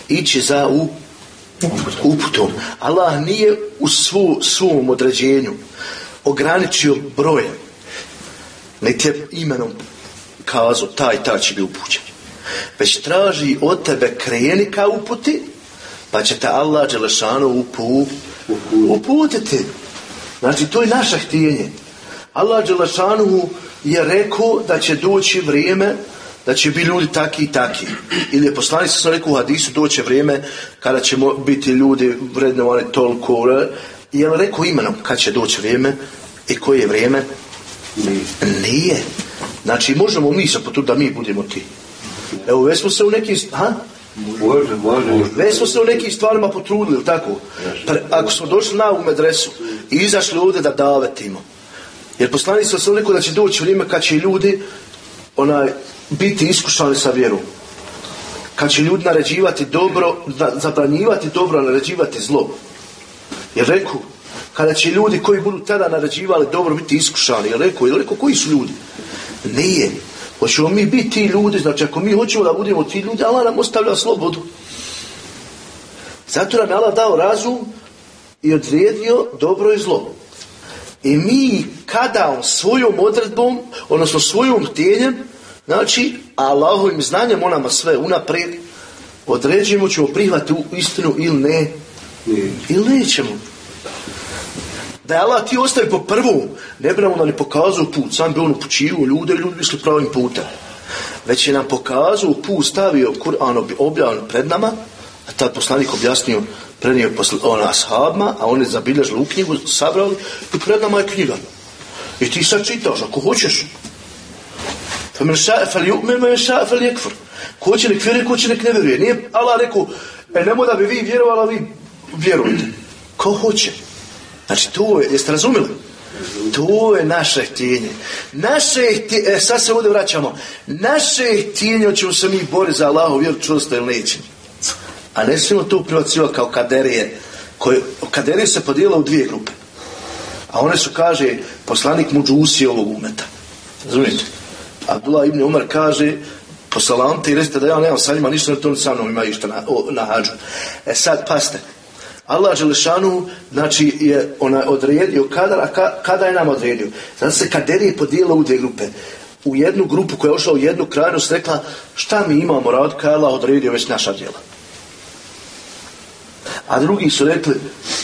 ići za u uputom. Allah nije u svu, svom određenju ograničio brojem. Niti je imenom kazao taj, taj će biti upućen. Već traži od tebe kreni ka uputi, pa će te Allah Đelešanu upu, uputiti. Znači, to je naše htjenje. Allah Đelešanu je rekao da će doći vrijeme da će biti ljudi taki i taki. Ili je poslanik sam rekao u hadisu doće vrijeme kada će biti ljudi vrednovani toliko. I je li rekao imenom kad će doći vrijeme i koje je vrijeme? Nije. Znači možemo mi se potruditi da mi budemo ti. Evo već smo se u nekim... Ha? Može, može. Već smo se u nekim stvarima potrudili, tako? Pre- ako smo došli na ovu medresu i izašli ovdje da davetimo. Jer poslanik sam rekao da će doći vrijeme kad će ljudi onaj, biti iskušani sa vjerom. Kad će ljudi naređivati dobro, zabranjivati dobro, naređivati zlo. Jer rekao, kada će ljudi koji budu tada naređivali dobro biti iskušani, jer rekao, jer rekao, koji su ljudi? Nije. Hoćemo mi biti ti ljudi, znači ako mi hoćemo da budemo ti ljudi, Allah nam ostavlja slobodu. Zato nam je Allah dao razum i odredio dobro i zlo. I mi kada svojom odredbom, odnosno svojom htjenjem, znači Allahovim znanjem on nama sve unaprijed određujemo ćemo prihvati u istinu ili ne. Ili nećemo. Da je Allah ti ostavi po prvom, ne bi nam ni pokazao put, sam bi on upućivao ljude i ljudi išli pravim putem. Već je nam pokazao put, stavio Kur'an objavljen pred nama, a tad poslanik objasnio, prenio posle, ona ashabima, a oni zabilježili u knjigu, sabrali i pred nama je knjiga. I ti sad čitaš, ako hoćeš. فمن شاء فليؤمن ومن شاء فليكفر ko hoće nek vjeruje, ko hoće nek ne vjeruje. Nije Allah rekao, e nemoj da bi vi vjerovali, a vi vjerujte. Ko hoće? Znači to je, jeste razumjeli? To je naše htjenje. Naše htjenje, e, sad se ovdje vraćamo. Naše htjenje, hoćemo se mi boriti za Allahu vjeru čvrsto ili nećemo. A ne smijemo to privacivati kao kaderije. Koje, kaderije se podijela u dvije grupe. A one su, kaže, poslanik muđusi ovog umeta. Razumijete? Abdullah ibn Umar kaže, posalamte i recite da ja nemam sa njima ništa, na to sa mnom imaju išta na, o, na hađu. E sad, paste. Allah Želešanu, znači, je ona odredio kadar, a ka, kada je nam odredio? Zato se kaderije podijela u dvije grupe. U jednu grupu koja je ušla u jednu krajnost rekla, šta mi imamo rad, kada je Allah odredio već naša djela. A drugi su rekli,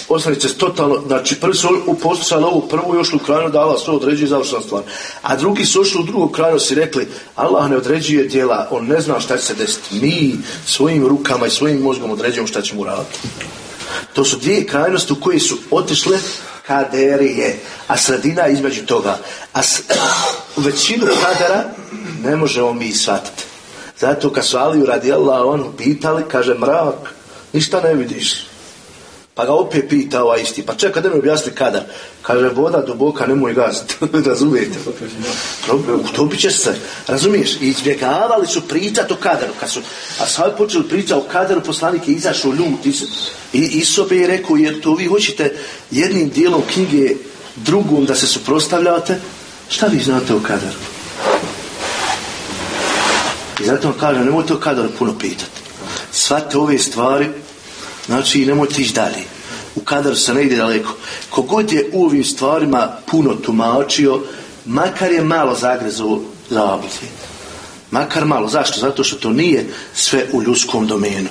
ostavite se totalno, znači prvi su poslušali ovu prvu ošli u krajinu da Allah sve određuje i završena stvar. A drugi su ošli u drugu krajinu i rekli, Allah ne određuje djela, on ne zna šta će se desiti. Mi svojim rukama i svojim mozgom određujemo šta ćemo uraditi. To su dvije krajnosti u koje su otišle kaderije, a sredina između toga. A s, većinu kadera ne možemo mi shvatiti. Zato kad su Aliju radi Allah onu pitali, kaže mrak, ništa ne vidiš. Pa ga opet pita ovaj isti, pa čekaj da mi objasni kadar. Kaže, voda duboka, nemoj gaziti. Razumijete? Utopit će se. Razumiješ? I izbjegavali su pričati o kadaru. Kad su, a sad počeli pričati o kadaru, poslanik je izašao ljut iz, i Isobe je rekao, jer to vi hoćete jednim dijelom knjige drugom da se suprostavljate, šta vi znate o kadaru? I zato vam kažem, nemojte o kadaru puno pitati. Svate ove stvari, znači nemojte ići dalje. U kadaru se ne ide daleko. Kogod je u ovim stvarima puno tumačio, makar je malo zagrezao zablude. Makar malo. Zašto? Zato što to nije sve u ljudskom domenu.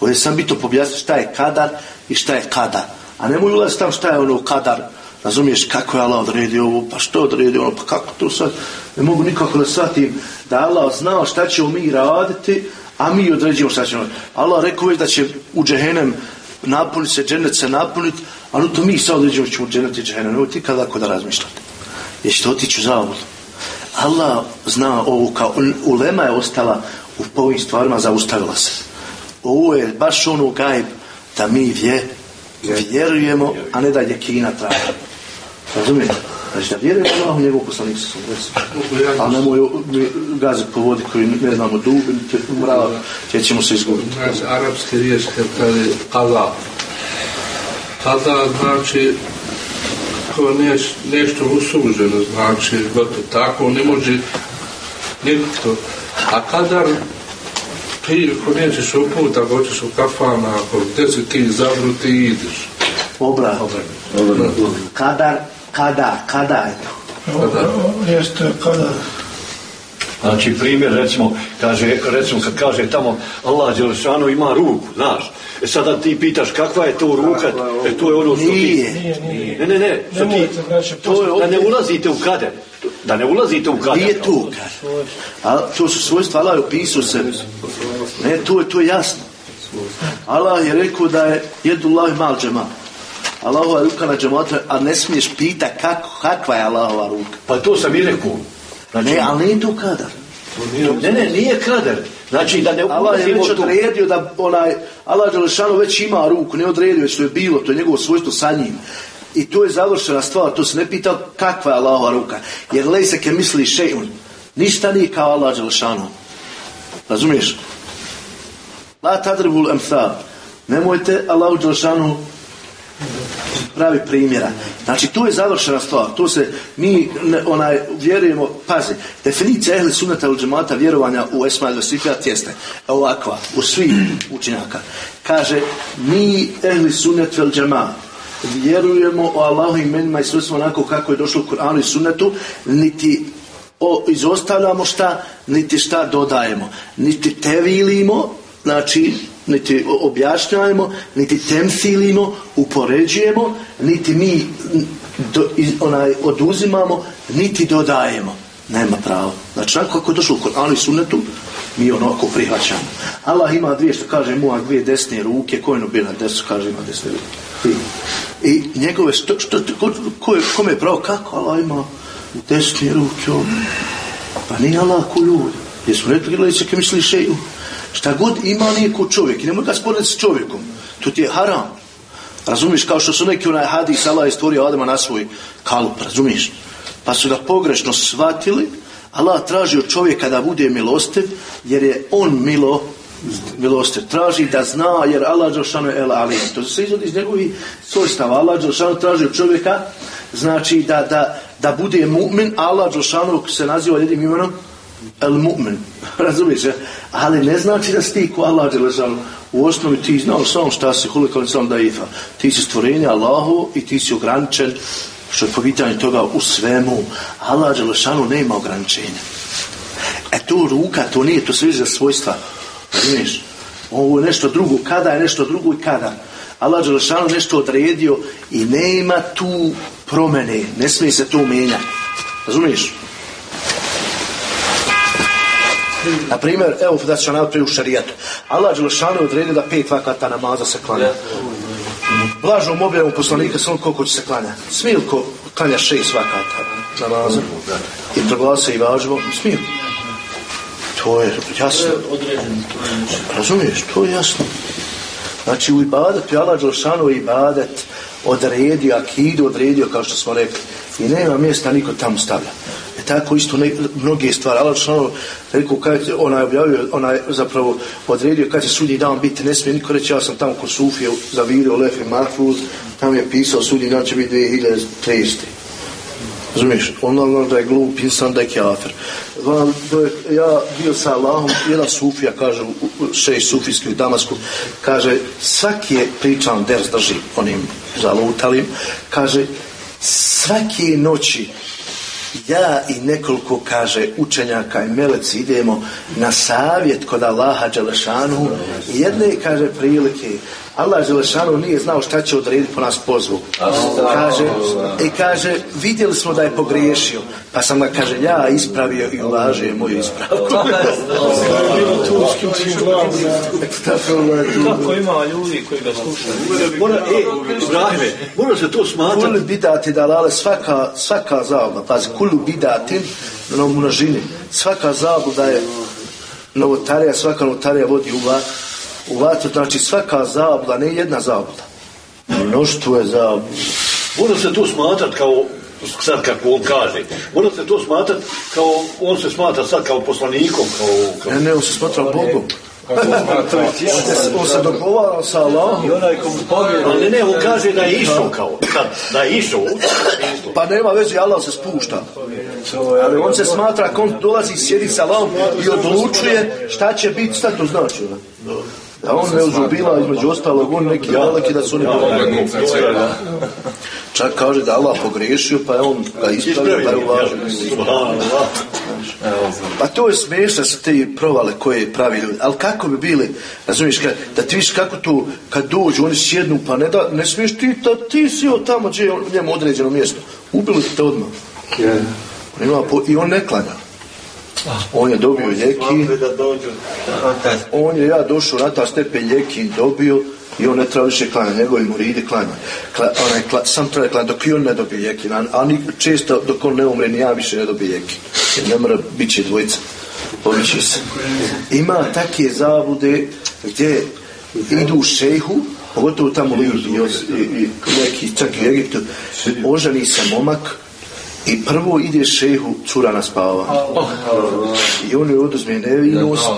Ovdje sam bitno objasniti šta je kadar i šta je kada. A nemoj ulaziti tamo šta je ono kadar. Razumiješ kako je Allah odredio ovo, pa što odredio ono, pa kako to sad, ne mogu nikako da shvatim da Allah znao šta ćemo mi raditi, a mi određujemo šta ćemo. Allah rekao već da će u džehenem napuniti se, dženet se napuniti, ali to mi sad određujemo ćemo dženet i džehenem. Nemoj ti kada ako da razmišljate. Jer ćete otići u zavodu. Allah zna ovo kao, ulema je ostala u ovim stvarima, zaustavila se. Ovo je baš ono gajb da mi vje, vjerujemo, a ne da je kina traži. Razumijete? Znači da vjerujemo Allah u njegov poslanik sa. A nemoj gazit po vodi koji ne znamo dubi, mrava, gdje ćemo se izgubiti. Znači, arapski riječ kad kaže kada. Kada znači kao neš, nešto usuženo, znači gotovo tako, ne može nikto. A kadar ti ako nećeš u put, ako hoćeš u kafana, ako gdje si ti zabru, ti ideš. Obra. Kadar, kada, kada je to? Jeste kada Znači primjer recimo, kaže, recimo kad kaže tamo Allah Đelešanu ima ruku, znaš. E sada ti pitaš kakva je to ruka, e to je ono što ti... Nije. Ne, ne, ne, što ti, znači, to je, da ne ulazite u kader. Da ne ulazite u kadar. Nije tu. A to su svojstva, Allah je opisao sebi. Ne, to je, to je jasno. Allah je rekao da je jedullah mal džema. Allahova ruka na džematu, a ne smiješ pita kako, kakva je Allahova ruka. Pa to sam i rekao. ne, ali nije to kadar. Ne, ne, nije kadar. Znači da ne Allah je već odredio da onaj, Allah Đelešanu već ima ruku, ne odredio, već to je bilo, to je njegovo svojstvo sa njim. I to je završena stvar, to se ne pita kakva je Allahova ruka. Jer lejse ke misli šeun, ništa nije kao Allah Đelešanu. Razumiješ? La tadribul emthal. Nemojte Allahu Đelešanu pravi primjera. Znači, to je završena stvar. To se, mi onaj, vjerujemo, pazi, definicija ehli sunata ili džemata vjerovanja u Esma ili Sifijat jeste ovakva, u svih učenjaka. Kaže, mi ehli sunat džemat vjerujemo o Allahu imenima i svojstvima onako kako je došlo u Kur'anu i sunnetu, niti o, izostavljamo šta, niti šta dodajemo. Niti tevilimo, znači, niti objašnjavamo, niti temfilimo, upoređujemo, niti mi do, onaj, oduzimamo, niti dodajemo. Nema pravo. Znači, kako je došlo u Koranu i Sunnetu, mi onako prihvaćamo. Allah ima dvije, što kaže mu, dvije desne ruke, ko je na desu, kaže ima desne ruke. I, i njegove, što, što, ko, ko je, kome je pravo, kako Allah ima desne ruke, on? Pa nije Allah ko ljudi. Jer smo rekli, gledaj se ke misli šeju. Šta god ima nije ko čovjek. Nemoj ga sporediti s čovjekom. To ti je haram. Razumiješ, kao što su neki onaj hadis, Allah je stvorio Adama na svoj kalup, razumiješ? Pa su ga pogrešno shvatili, Allah traži od čovjeka da bude milostiv, jer je on milo, milostiv. Traži da zna, jer Allah Đelšanu je el alim. To se izvodi iz njegovih svojstava. Allah Đelšanu traži od čovjeka, znači da, da, da bude mu'min, Allah Đelšanu se naziva jednim imenom, el mu'min. Razumiješ? je? Ali ne znači da si ti ko Allah Đelešanu. U osnovi ti znao samo šta si hulikali sam da ifa. Ti si stvorenje Allahu i ti si ograničen što je po toga u svemu. Allah Đelešanu nema ograničenja. E to ruka, to nije, to sve za svojstva. Razumiješ? Ovo je nešto drugo. Kada je nešto drugo i kada? Allah Đelešanu nešto odredio i nema tu promene. Ne smije se to mijenjati. Razumiješ? Na primjer, evo da ću napraviti u šarijatu. Allah Đelešanu je odredio da pet vakata namaza se klanja. Blažom objavom poslanika samo koliko će se klanja. Smije li ko klanja šest vakata namaza? I proglasa i važivo? Smije. To je jasno. Razumiješ, to je jasno. Znači u ibadetu je Allah Đelešanu ibadet odredio, akidu odredio kao što smo rekli. I nema mjesta niko tamo stavlja. Tako isto ne, mnoge stvari. Allah Đelešanu rekao kad je onaj objavio, onaj zapravo odredio kad će sudnji dan biti, ne smije niko reći ja sam tamo kod Sufije zavirio Lefi Mahfuz, tamo je pisao sudnji dan će biti 2030. Razumiješ? Ono da je glup, insan da je je- Ja bio sa Allahom, jedan sufija, kaže, šest sufijski u Damasku, kaže, svaki je pričan ders drži onim zalutalim, kaže, svake noći ja i nekoliko, kaže, učenjaka i meleci idemo na savjet kod Allaha Đelešanu i jedne, kaže, prilike Allah Đelešanu nije znao šta će odrediti po nas pozvu. Kaže, i kaže, vidjeli smo da je pogriješio, pa sam ga, kaže, ja ispravio i ulažio moju ispravku. Kako ima ljudi koji ga slušaju? Mora, e, mora se to smatrati. Kulu bidati dalale, svaka, svaka zabluda, pazi, kulu bidatin, na množini, svaka zabluda je novotarija, svaka novotarija vodi u, u vatru, znači svaka zabluda, ne jedna zabluda. Mnoštvo je zabluda. Mora se to smatrat kao sad kako on kaže, mora se to smatrat kao, on se smatra sad kao poslanikom, kao... kao... Ne, ne, on se smatra Bogom. on se dogovara sa Allahom. I onaj kom povjeri. Ali ne, ne, on kaže da je išao kao, da je išao. Pa nema veze, Allah se spušta. Ali on se smatra, on dolazi, sjedi sa Allahom i odlučuje šta će biti, šta to znači? Da on ne uzubila, između ostalog, on neki veliki da su oni Čak kaže da Allah pogriješio, pa je on ga ispravio, pa je uvažio. Pa to je smiješno su te provale koje pravi ljudi. Ali kako bi bili, razumiješ, kad, da ti viš kako tu, kad dođu, oni sjednu, pa ne da, ne smiješ ti, da ti si od tamo gdje je njemu određeno mjesto. Ubili te odmah. On ima po- I on ne klanja. On je dobio ljeki, on je ja došao na ta stepen ljeki dobio i on ne treba više klanja, njegovi muridi klanja. Kla, onaj, kla, sam treba klanja dok i on ne dobije ljeki. A, a ni, često dok on ne umre, ni ja više ne dobije ljeki. Jer ne mora, bit će dvojica. Se. Ima takve zabude gdje idu u šejhu, pogotovo tamo u Libiji i, i neki čak i u Egiptu, oženi se momak i prvo ide šehu cura na spava. I on joj oduzme nevinost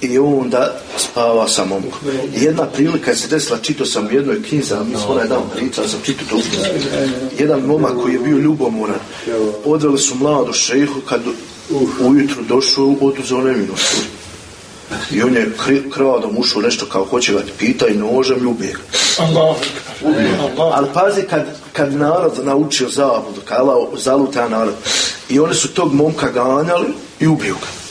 i onda spava sa momkom. I jedna prilika je se desila, čitao sam u jednoj knjizi, a mi smo onaj dan pričali, sam čitao tu knjizu. Jedan momak koji je bio ljubomoran, odveli su mladu šehu, kad ujutru došao, oduzeo nevinost. I on je krvadom ušao nešto kao hoće ga pita i nožem. Allah. Ali pazi kad, kad narod naučio zabudu, kad Allah zaluta narod, i oni su tog momka ganjali i ubiju ga.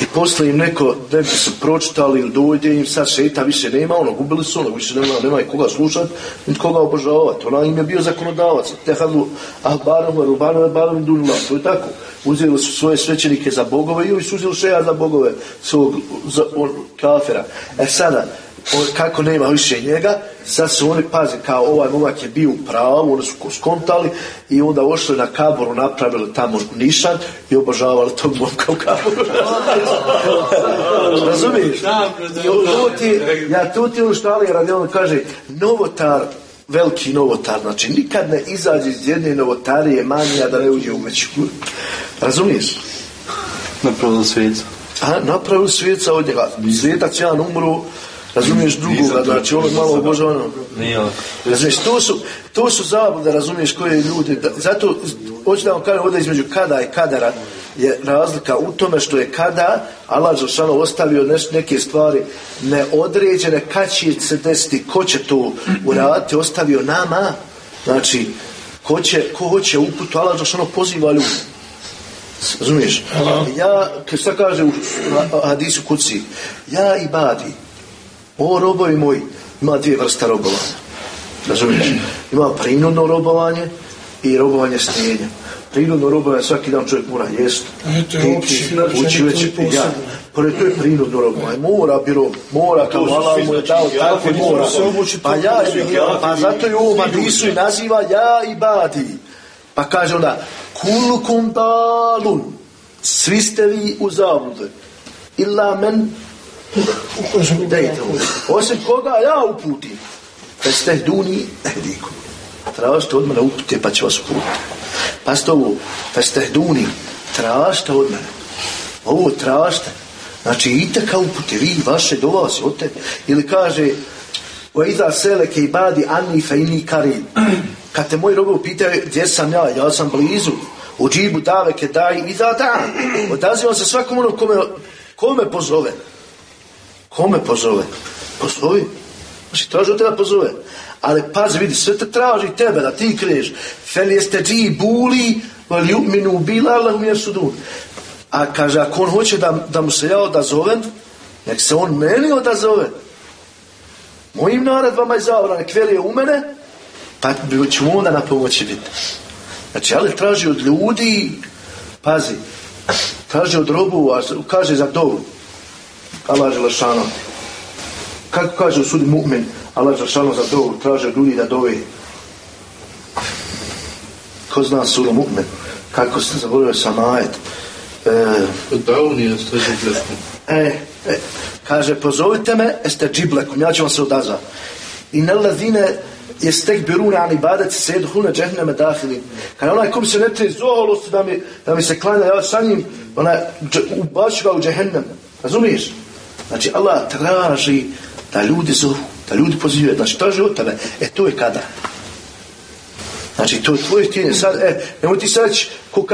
I posle im neko, neki su pročitali dojde im sad šeta više nema, ono, gubili su ono, više nema, nema koga slušati, niti koga obožavati. Ona im je bio zakonodavac. Tehadlu ahbarom, rubanom, ahbarom, dunula. To je tako. Uzeli su svoje svećenike za bogove i ovi su uzeli šeja za bogove svog za, on, kafira. E sada, on, kako nema više njega, sad su oni, pazi, kao ovaj momak je bio u pravu, oni su ko skontali i onda ošli na kaboru, napravili tamo nišan i obožavali tog momka u kaboru. Razumiješ? Ja to ti ono što Ali radi, on kaže, novotar, veliki novotar, znači nikad ne izađe iz jedne novotarije manija da ne uđe u veću. Razumiješ? Napravili svijeca. A, napravili svijeca od njega. Svijetac jedan umru, razumiješ drugoga, znači ono malo obožavano. Nije Razumiješ, to su, to su zablude, razumiješ, koje ljudi, da, zato, hoću da vam kažem ovdje između kada i kadara je razlika u tome što je kada Allah Žešano ostavio neš, neke stvari neodređene, kad će se desiti, ko će to uraditi, ostavio nama, znači, ko, će, ko hoće uputu, Allah Žešano poziva ljudi. Razumiješ? Ja, kad šta kaže u hadisu kuci, ja i badi, o robovi moji, ima dvije vrste robovanja. Razumiješ? Ima prinudno robovanje i robovanje stenja. Prinudno robovanje svaki dan čovjek mora jest, to je opći, znači, ući već, to je posebno. ja, Pored to je prinudno robovanje, mora bi rob, mora, kao Allah svi, mu je dao, tako mora. Pa ja, pa zato je u ovom hadisu i naziva ja i badi. Pa kaže onda, kulukum dalun, svi ste vi u zablude. Illa men Ovdje. Osim koga ja uputim. Feste duni ehdikum. Tražite od mene upute pa ću vas uputiti. Pazite ovo. Feste duni. Tražite od mene. Ovo tražite. Znači idite kao upute. Vi vaše do vas. Od te. Ili kaže wa iza seleke ibadi anni fe inni karim. Kad te moji robovi pitaju gdje sam ja, ja sam blizu. U džibu daveke daj i da da. Odazivam se svakom onom kome, kome pozove. Kome pozove? Pozovi. Znači, traži od tebe pozove. Ali pazi, vidi, sve te traži tebe da ti kriješ. Fel jeste dži buli, val minu bila, lahum jesudun. A kaže, ako on hoće da, da mu se ja odazovem, nek se on meni odazove. Mojim naredbama i zabrane, kveli je u mene, pa ću mu onda na pomoći biti. Znači, ali traži od ljudi, pazi, traži od robu, kaže za dovu. Allah Želešano. Kako kaže u sudi mu'min, Allah Želešano za dovu, traže od ljudi da dove. Ko zna suru mu'min? Kako se zaboravio sam ajet? E, E, e, kaže, pozovite me, jeste džiblekom, ja ću vam se odazvati. I nelazine je stek birune ani badet se jedhune džehneme dahili. Kada onaj kom se ne tri zoholosti da mi, da mi se klanja, ja sa njim, onaj, ubaću ga u džehennem. Razumiješ? Znači, Allah traži da ljudi zovu, da ljudi pozivaju, znači traži od tebe. E, to je kada. Znači, to je tvoje htjenje. Sad, e, nemoj ti sad reći, ko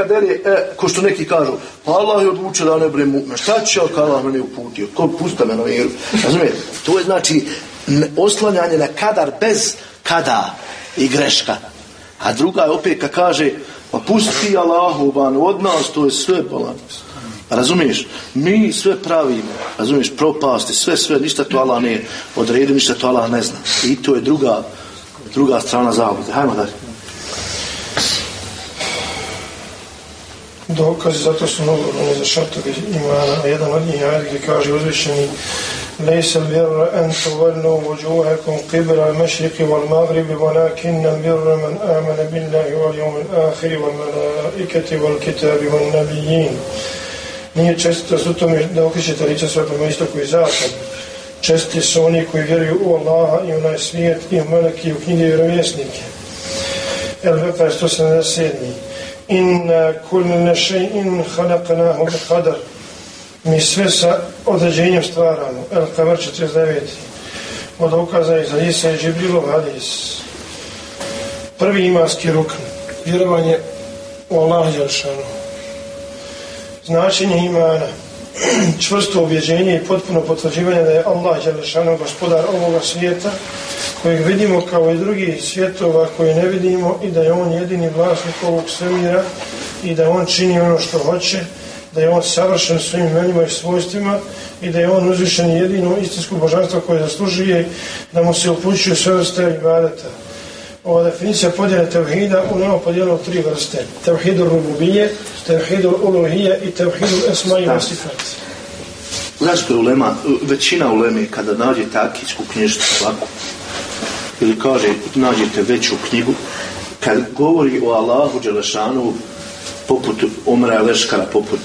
e, ko što neki kažu, pa Allah je odlučio da ne bre mu, šta će ako Allah mene uputio? Ko pusta me na vjeru? Razumijete? To je znači oslanjanje na kadar bez kada i greška. A druga je opet kad kaže, pa pusti ti Allahu van, od nas to je sve balans. Razumiješ? Mi sve pravimo. Razumiješ? Propasti, sve, sve, ništa to Allah ne odredi, ništa to Allah ne zna. I to je druga, druga strana zabude. Hajmo dalje. dokazi, zato su mnogobrojni za šartovi imana, a jedan od njih je gdje kaže uzvišeni ليس البر أن تولوا وجوهكم قبل المشرق والمغرب ولكن البر من آمن بالله واليوم الآخر والملائكة والكتاب والنبيين nije čestito su tome da okrećete lice svoje prema istoku i zapad. Česti su oni koji vjeruju u Allaha i u onaj svijet i u meleki i u knjige i vjerovjesnike. El Bekar 177. Inna kulne še'in halakanahu bi qadar. Mi sve sa određenjem stvaramo. El Kamer 49. Od ukaza za Isa i Džibrilov hadis. Prvi imanski rukn. Vjerovanje u Allah Jelšanu. Značenje imana. Čvrsto ubjeđenje i potpuno potvrđivanje da je Allah Jelšanu gospodar ovoga svijeta kojeg vidimo kao i drugih svjetova koje ne vidimo i da je on jedini vlasnik ovog svemira i da on čini ono što hoće da je on savršen svojim imenima i svojstvima i da je on uzvišen jedino istinsko božanstvo koje zaslužuje da mu se upućuje sve vrste ibadeta. Ova definicija podjele tevhida u nama podijela u tri vrste. Tevhidu rububije, tevhidu uluhije i tevhidu esma i vasifat. Zašto je ulema, većina uleme kada nađe takićku knjižtu svaku ili kaže nađete veću knjigu kad govori o Allahu Đelešanu poput Omra Leškara, poput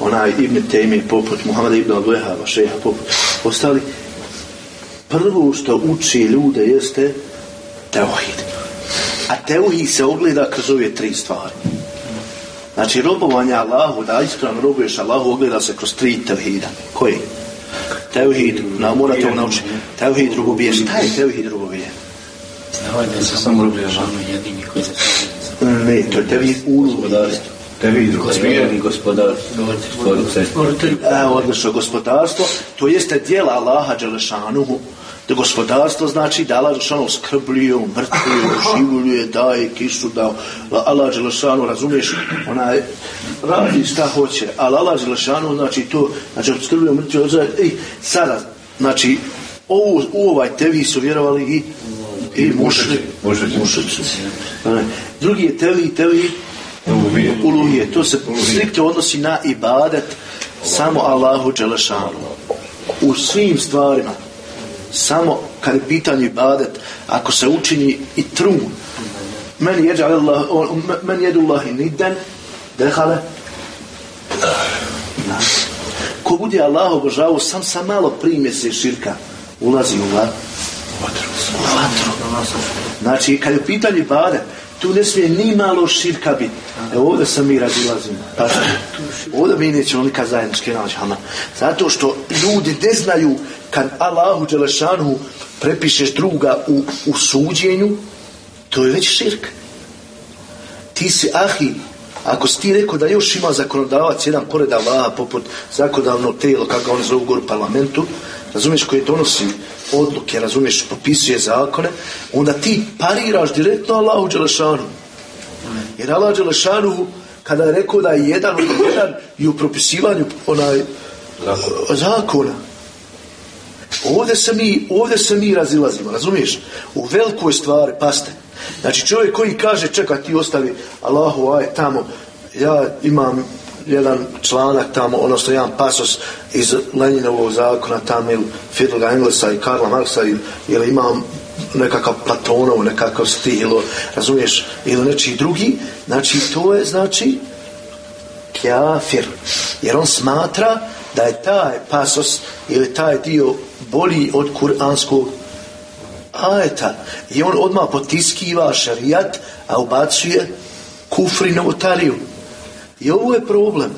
onaj Ibn Tejmi, poput Muhammeda Ibn Al-Vehava, šeha, poput ostali, prvo što uči ljude jeste teuhid. A teuhid se ogleda kroz ove tri stvari. Znači, robovanje Allahu, da ispravno robuješ Allahu, ogleda se kroz tri teuhida. Koji? Teuhid, na, mora to naučiti. Teuhid rububije. Šta je teuhid rububije? Da se samo robuje žanu jedini koji se Ne, to je teuhid uluhije. Gospodarni gospodar, Evo, odlično, gospodarstvo, to jeste dijela Allaha Đelešanuhu, da gospodarstvo znači da Allah Đelešanu skrbljuje, umrtvuje, oživljuje, daje kišu, da Allah Đelešanu, razumiješ, onaj, radi šta hoće, ali Allah Đelešanu, znači to, znači skrbljuje, umrtvuje, oživljuje, i sada, znači, ovu, u ovaj tevi su vjerovali i i mušli, mušlici. Drugi je tevi, tevi, Uluhije. To se striktno odnosi na ibadet samo Allahu Đelešanu. U svim stvarima. Samo kad je pitanje ibadet, ako se učini i trun, men jeđa Allah, men jedu Allahi niden, dehale, ko bude Allah obožavao sam sa malo primjese širka, ulazi. U vatru. Znači, kad je pitanje ibadet, tu ne smije ni malo širka biti. Evo ovdje sam mi razilazimo. Ovdje mi nećemo nikad zajednički naći. Zato što ljudi ne znaju kad Allahu Đelešanu prepišeš druga u, u suđenju, to je već širk. Ti si ahi, ako si ti rekao da još ima zakonodavac jedan pored Allaha poput zakonodavnog tijela, kako on zovu u parlamentu, razumiješ, koji donosi odluke, razumiješ, propisuje zakone, onda ti pariraš direktno Allahu Đelešanu. Jer Allah Đelešanu, kada je rekao da je jedan od jedan i u propisivanju onaj zakona. zakona. Ovdje se mi, ovdje se mi razilazimo, razumiješ? U velikoj stvari, paste. Znači čovjek koji kaže, čeka ti ostavi Allahu, aj tamo, ja imam jedan članak tamo, odnosno jedan pasos iz Leninovog zakona tamo ili Fidloga Englesa i Karla Marksa ili, ili imam nekakav Platonov, nekakav stil, razumiješ, ili nečiji drugi, znači to je znači kjafir. Jer on smatra da je taj pasos ili taj dio bolji od kuranskog ajeta. I on odmah potiskiva šarijat, a ubacuje kufri novotariju. I ovo je problem.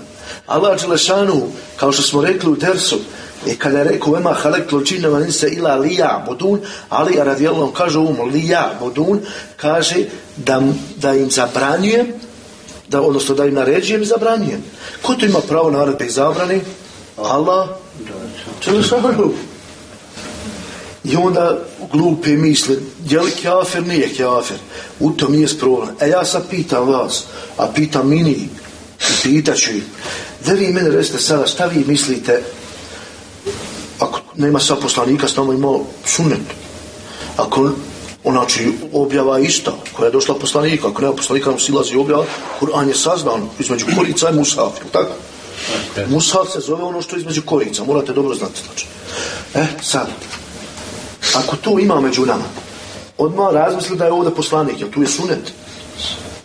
Allah Đelešanu, kao što smo rekli u Dersu, i kada je rekao ema haleklo džinova se ila lija bodun, ali radijalno kaže ovom lija bodun, kaže da, da im zabranjujem, da, odnosno da im naređujem i zabranjujem. Ko to ima pravo naredbe i zabrani? Allah Đelešanu. I onda glupe misle, je li kjafir, nije kjafir. U tom nije problem. E ja sad pitam vas, a pitam i pitaću ih, da vi mene recite sada, šta vi mislite, ako nema sa poslanika, s nama imao sunet. Ako Znači, objava je ista, koja je došla poslanika, ako nema poslanika, nam silazi objava, Kur'an je sazdan između korica i Musaf, je tako? Musaf se zove ono što je između korica, morate dobro znati. Znači. E, sad, ako to ima među nama, odmah razmisli da je ovdje poslanik, jer tu je sunet.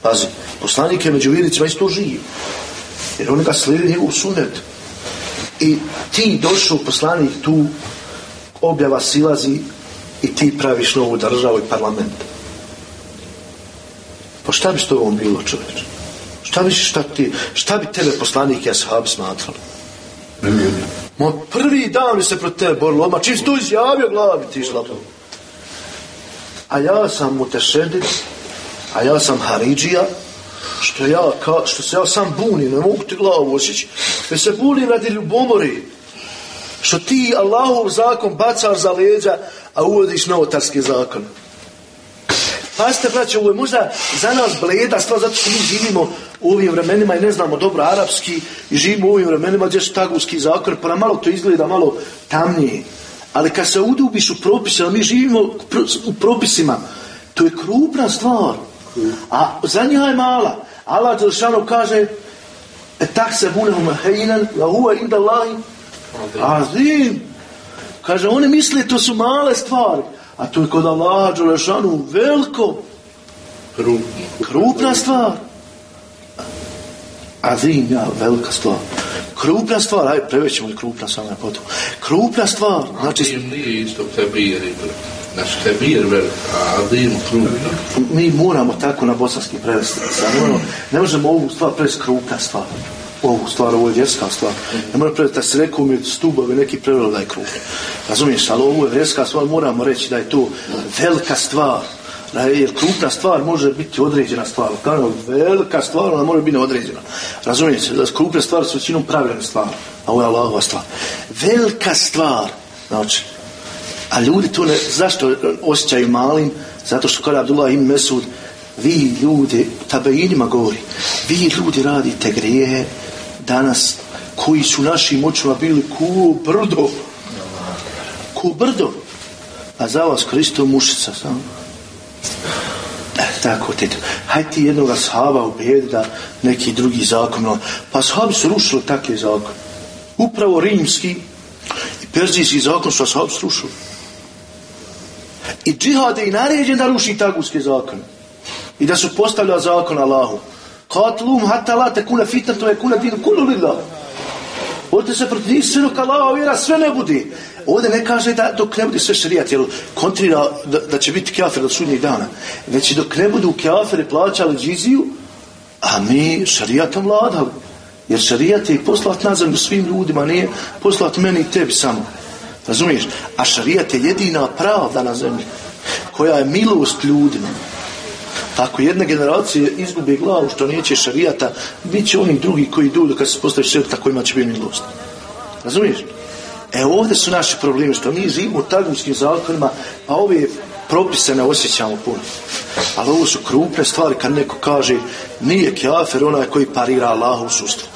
Pazi, poslanik je među vjernicima isto živ. Jer oni ga slijedi njegov sunet. I ti došao poslanik tu, objava silazi i ti praviš novu državu i parlament. Pa šta bi s tobom bilo čovječ? Šta bi, šta, ti, šta bi tebe poslanik i ashabi smatrali? Ma prvi dan bi se protiv tebe borilo, ma čim si tu izjavio glavi ti išla. A ja sam mutešedit, a ja sam haridžija, što ja, ka, što se ja sam bunim, ne mogu ti glavu osjeći. Jer se bunim radi ljubomori. Što ti Allahov zakon bacaš za leđa, a uvodiš novotarski zakon. Pazite, braće, ovo je možda za nas bleda stvar, zato što mi živimo u ovim vremenima i ne znamo dobro arapski i živimo u ovim vremenima gdje su taguski zakon, pa nam malo to izgleda malo tamnije. Ali kad se udubiš u propise, mi živimo u propisima, to je krupna stvar. A za njih je mala. Allah Đelšanu kaže e tak se bunehum hejnen la huwa inda Allahi azim. Kaže, oni misle to su male stvari. A to je kod Allaha Đelšanu veliko krupna stvar. Azim, ja, velika stvar. Krupna stvar, aj prevećemo krupna stvar na potom. Krupna stvar, znači... Nije isto tebir velik, a adim. Mi moramo tako na bosanski prevesti. Ne, ne možemo ovu stvar prevesti krupna stvar. Ovu stvar, ovo je vjerska stvar. Ne možemo prevesti da se rekao mi stubovi neki preveli da je krupna. Razumiješ, ali ovo je vjerska stvar, moramo reći da je to velika stvar. Jer krupna stvar može biti određena stvar. Kao velika stvar, ona može biti neodređena. Razumijete, da krupne stvari su većinom pravilne stvari. A ovo je Allahova stvar. Velika stvar, znači, a ljudi to ne, zašto osjećaju malim? Zato što kada Abdullah im Mesud, vi ljudi, tabejinima govori, vi ljudi radite grijehe danas koji su našim očima bili ku brdo. Ku brdo. A za vas Kristo mušica samo. E, tako ti Hajde ti jednog sahaba ubijedi da neki drugi zakon. Pa sahabi su rušili takve zakon. Upravo rimski i perzijski zakon su sahabi srušili. I džihad je i naređen da ruši taguske zakone. I da su postavljali zakon Allahu. Katlum hatta la te kuna fitna, to je kuna dinu kulu lillah. Ovdje se protiv njih sve dok vjera sve ne budi. Ovdje ne kaže da dok ne bude sve šarijat, jer kontrira da, da će biti kafir do sudnjeg dana. Već dok ne budu kafiri plaćali džiziju, a mi šarijatom vladali. Jer šarijat je poslat na zemlju svim ljudima, nije poslat meni i tebi samo. Razumiješ? A šarijat je jedina pravda na zemlji, koja je milost ljudima. Ako jedne generacije izgubi glavu što neće šarijata, bit će oni drugi koji idu kad se postavi šarita kojima će biti milost. Razumiješ? E ovdje su naši problemi što mi živimo u tagunskim zakonima, a ove propise ne osjećamo puno. Ali ovo su krupne stvari kad neko kaže nije kjafer onaj koji parira Allahu sustvu.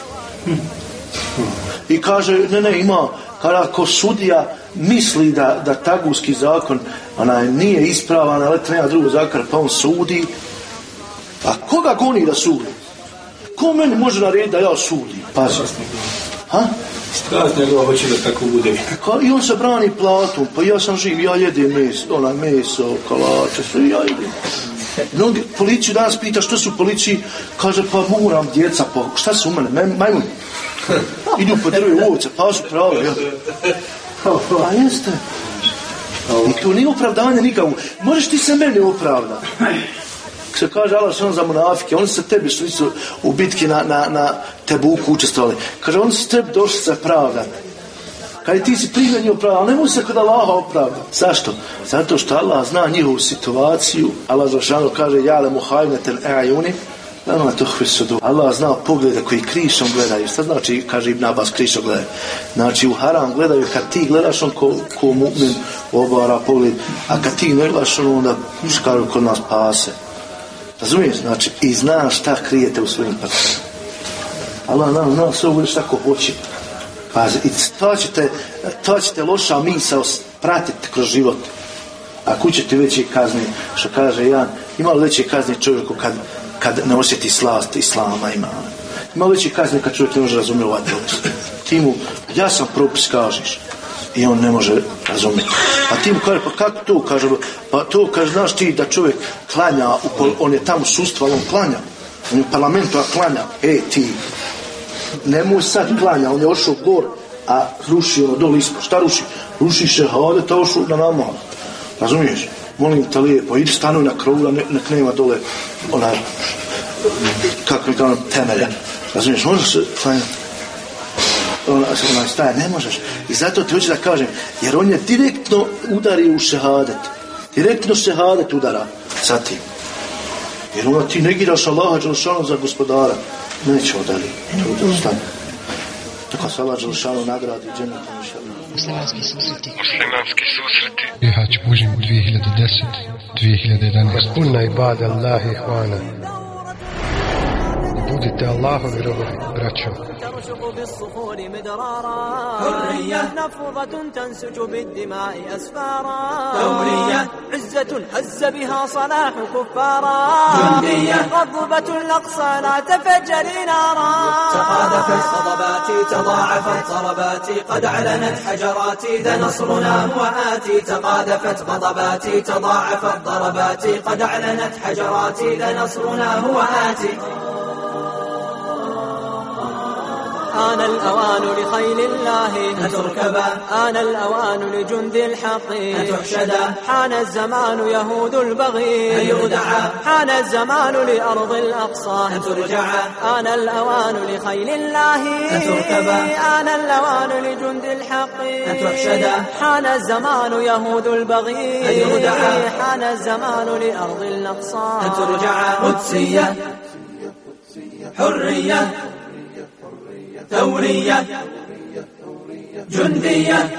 I kaže, ne, ne, ima, kada ako sudija misli da, da taguski zakon onaj, nije ispravan, ali treba drugo zakon, pa on sudi, a koga goni da sudi? Ko meni može narediti da ja sudim? Pazi. Ha? Strast njegova hoće da tako bude. Ka, I on se brani platom, pa ja sam živ, ja jedem meso, onaj meso, kalače, sve ja jedem. Mnogi policiju danas pita što su policiji, kaže pa moram djeca, pa šta su u mene, majmun. Idu po drve ovce, pa su pravo, ja. A jeste. I to nije opravdanje nikako. Možeš ti se mene opravdati. Se kaže Allah što za munafike, oni se tebi što nisu u bitki na, na, na Tebuku učestvovali. Kaže, oni su tebi došli se pravdati. Kaže, ti si primjer njih opravdati, ali ne može se kod Allaha opravdati. Zašto? Zato što Allah zna njihovu situaciju. Allah zašano kaže, jale muhajne tel ajuni, Nama to hvisudu. Allah zna poglede koji krišom gledaju. Šta znači, kaže Ibn Abbas, krišom gledaju? Znači, u haram gledaju, kad ti gledaš, on ko, ko mu'min obara pogled, a kad ti ne gledaš, on onda škaru kod nas pase. Razumiješ? Znači, i zna šta krijete u svojim prstima. Allah nam zna sve uvijek šta ko hoće. Pazi, i to ćete, to ćete loša misao pratiti kroz život. A kuće ti veće kazne, što kaže jedan, ima li veće kazne čovjeku kad, kad ne osjeti slast islama ima. Ima li veće kazne kad čovjek ne može razumjeti ovaj. Ti mu, ja sam propis kažeš. I on ne može razumjeti. A ti mu kaže, pa kako to? Kaže, pa to kaže, znaš ti da čovjek klanja, on je tamo sustva, on klanja. On je u parlamentu, a klanja. E, ti, nemoj sad klanja, on je ošao gor, a ruši ono dole ispod. Šta ruši? Ruši šehade, to ošu na namaz. Razumiješ? Molim te lijepo, idi stanuj na krovu, ne, nek nema dole onaj, kako je ono, temelja. Razumiješ? Možeš se ona, ona staje, ne možeš. I zato ti hoću da kažem, jer on je direktno udari u šehadet. Direktno šehadet udara sa tim. Jer onda ti negiraš Allaha Đelšanu za gospodara. Neće udari. Tako se Allah Đelšanu nagradi dženetom Muslimanski susreti. Muslimanski susreti. Bihać Bužim 2010 2011 Kuna ibada Allahi hvana. Budite Allahovi robovi, braćo. ترشق بالصخور مدرارا حرية نفضة تنسج بالدماء أسفارا ثورية عزة هز بها صلاح كفارا جندية غضبة الأقصى لا تفجري نارا تقاذفت صدباتي تضاعفت ضرباتي قد علنت حجراتي ذا نصرنا هو آتي تقاذفت غضباتي تضاعفت ضرباتي قد علنت حجراتي ذا نصرنا هو آتي آن الأوان لخيل الله أن تركبا آن الأوان لجند الحق أن تحشدا حان الزمان يهود البغي. أن يردعا حان الزمان لأرض الأقصى. أن ترجعا آن الأوان لخيل الله. أن تركبا آن الأوان لجند الحق. أن تحشدا حان الزمان يهود البغي. أن يردعا حان الزمان لأرض الأقصى. أن ترجعا قدسية. حرية. ثورية جندية.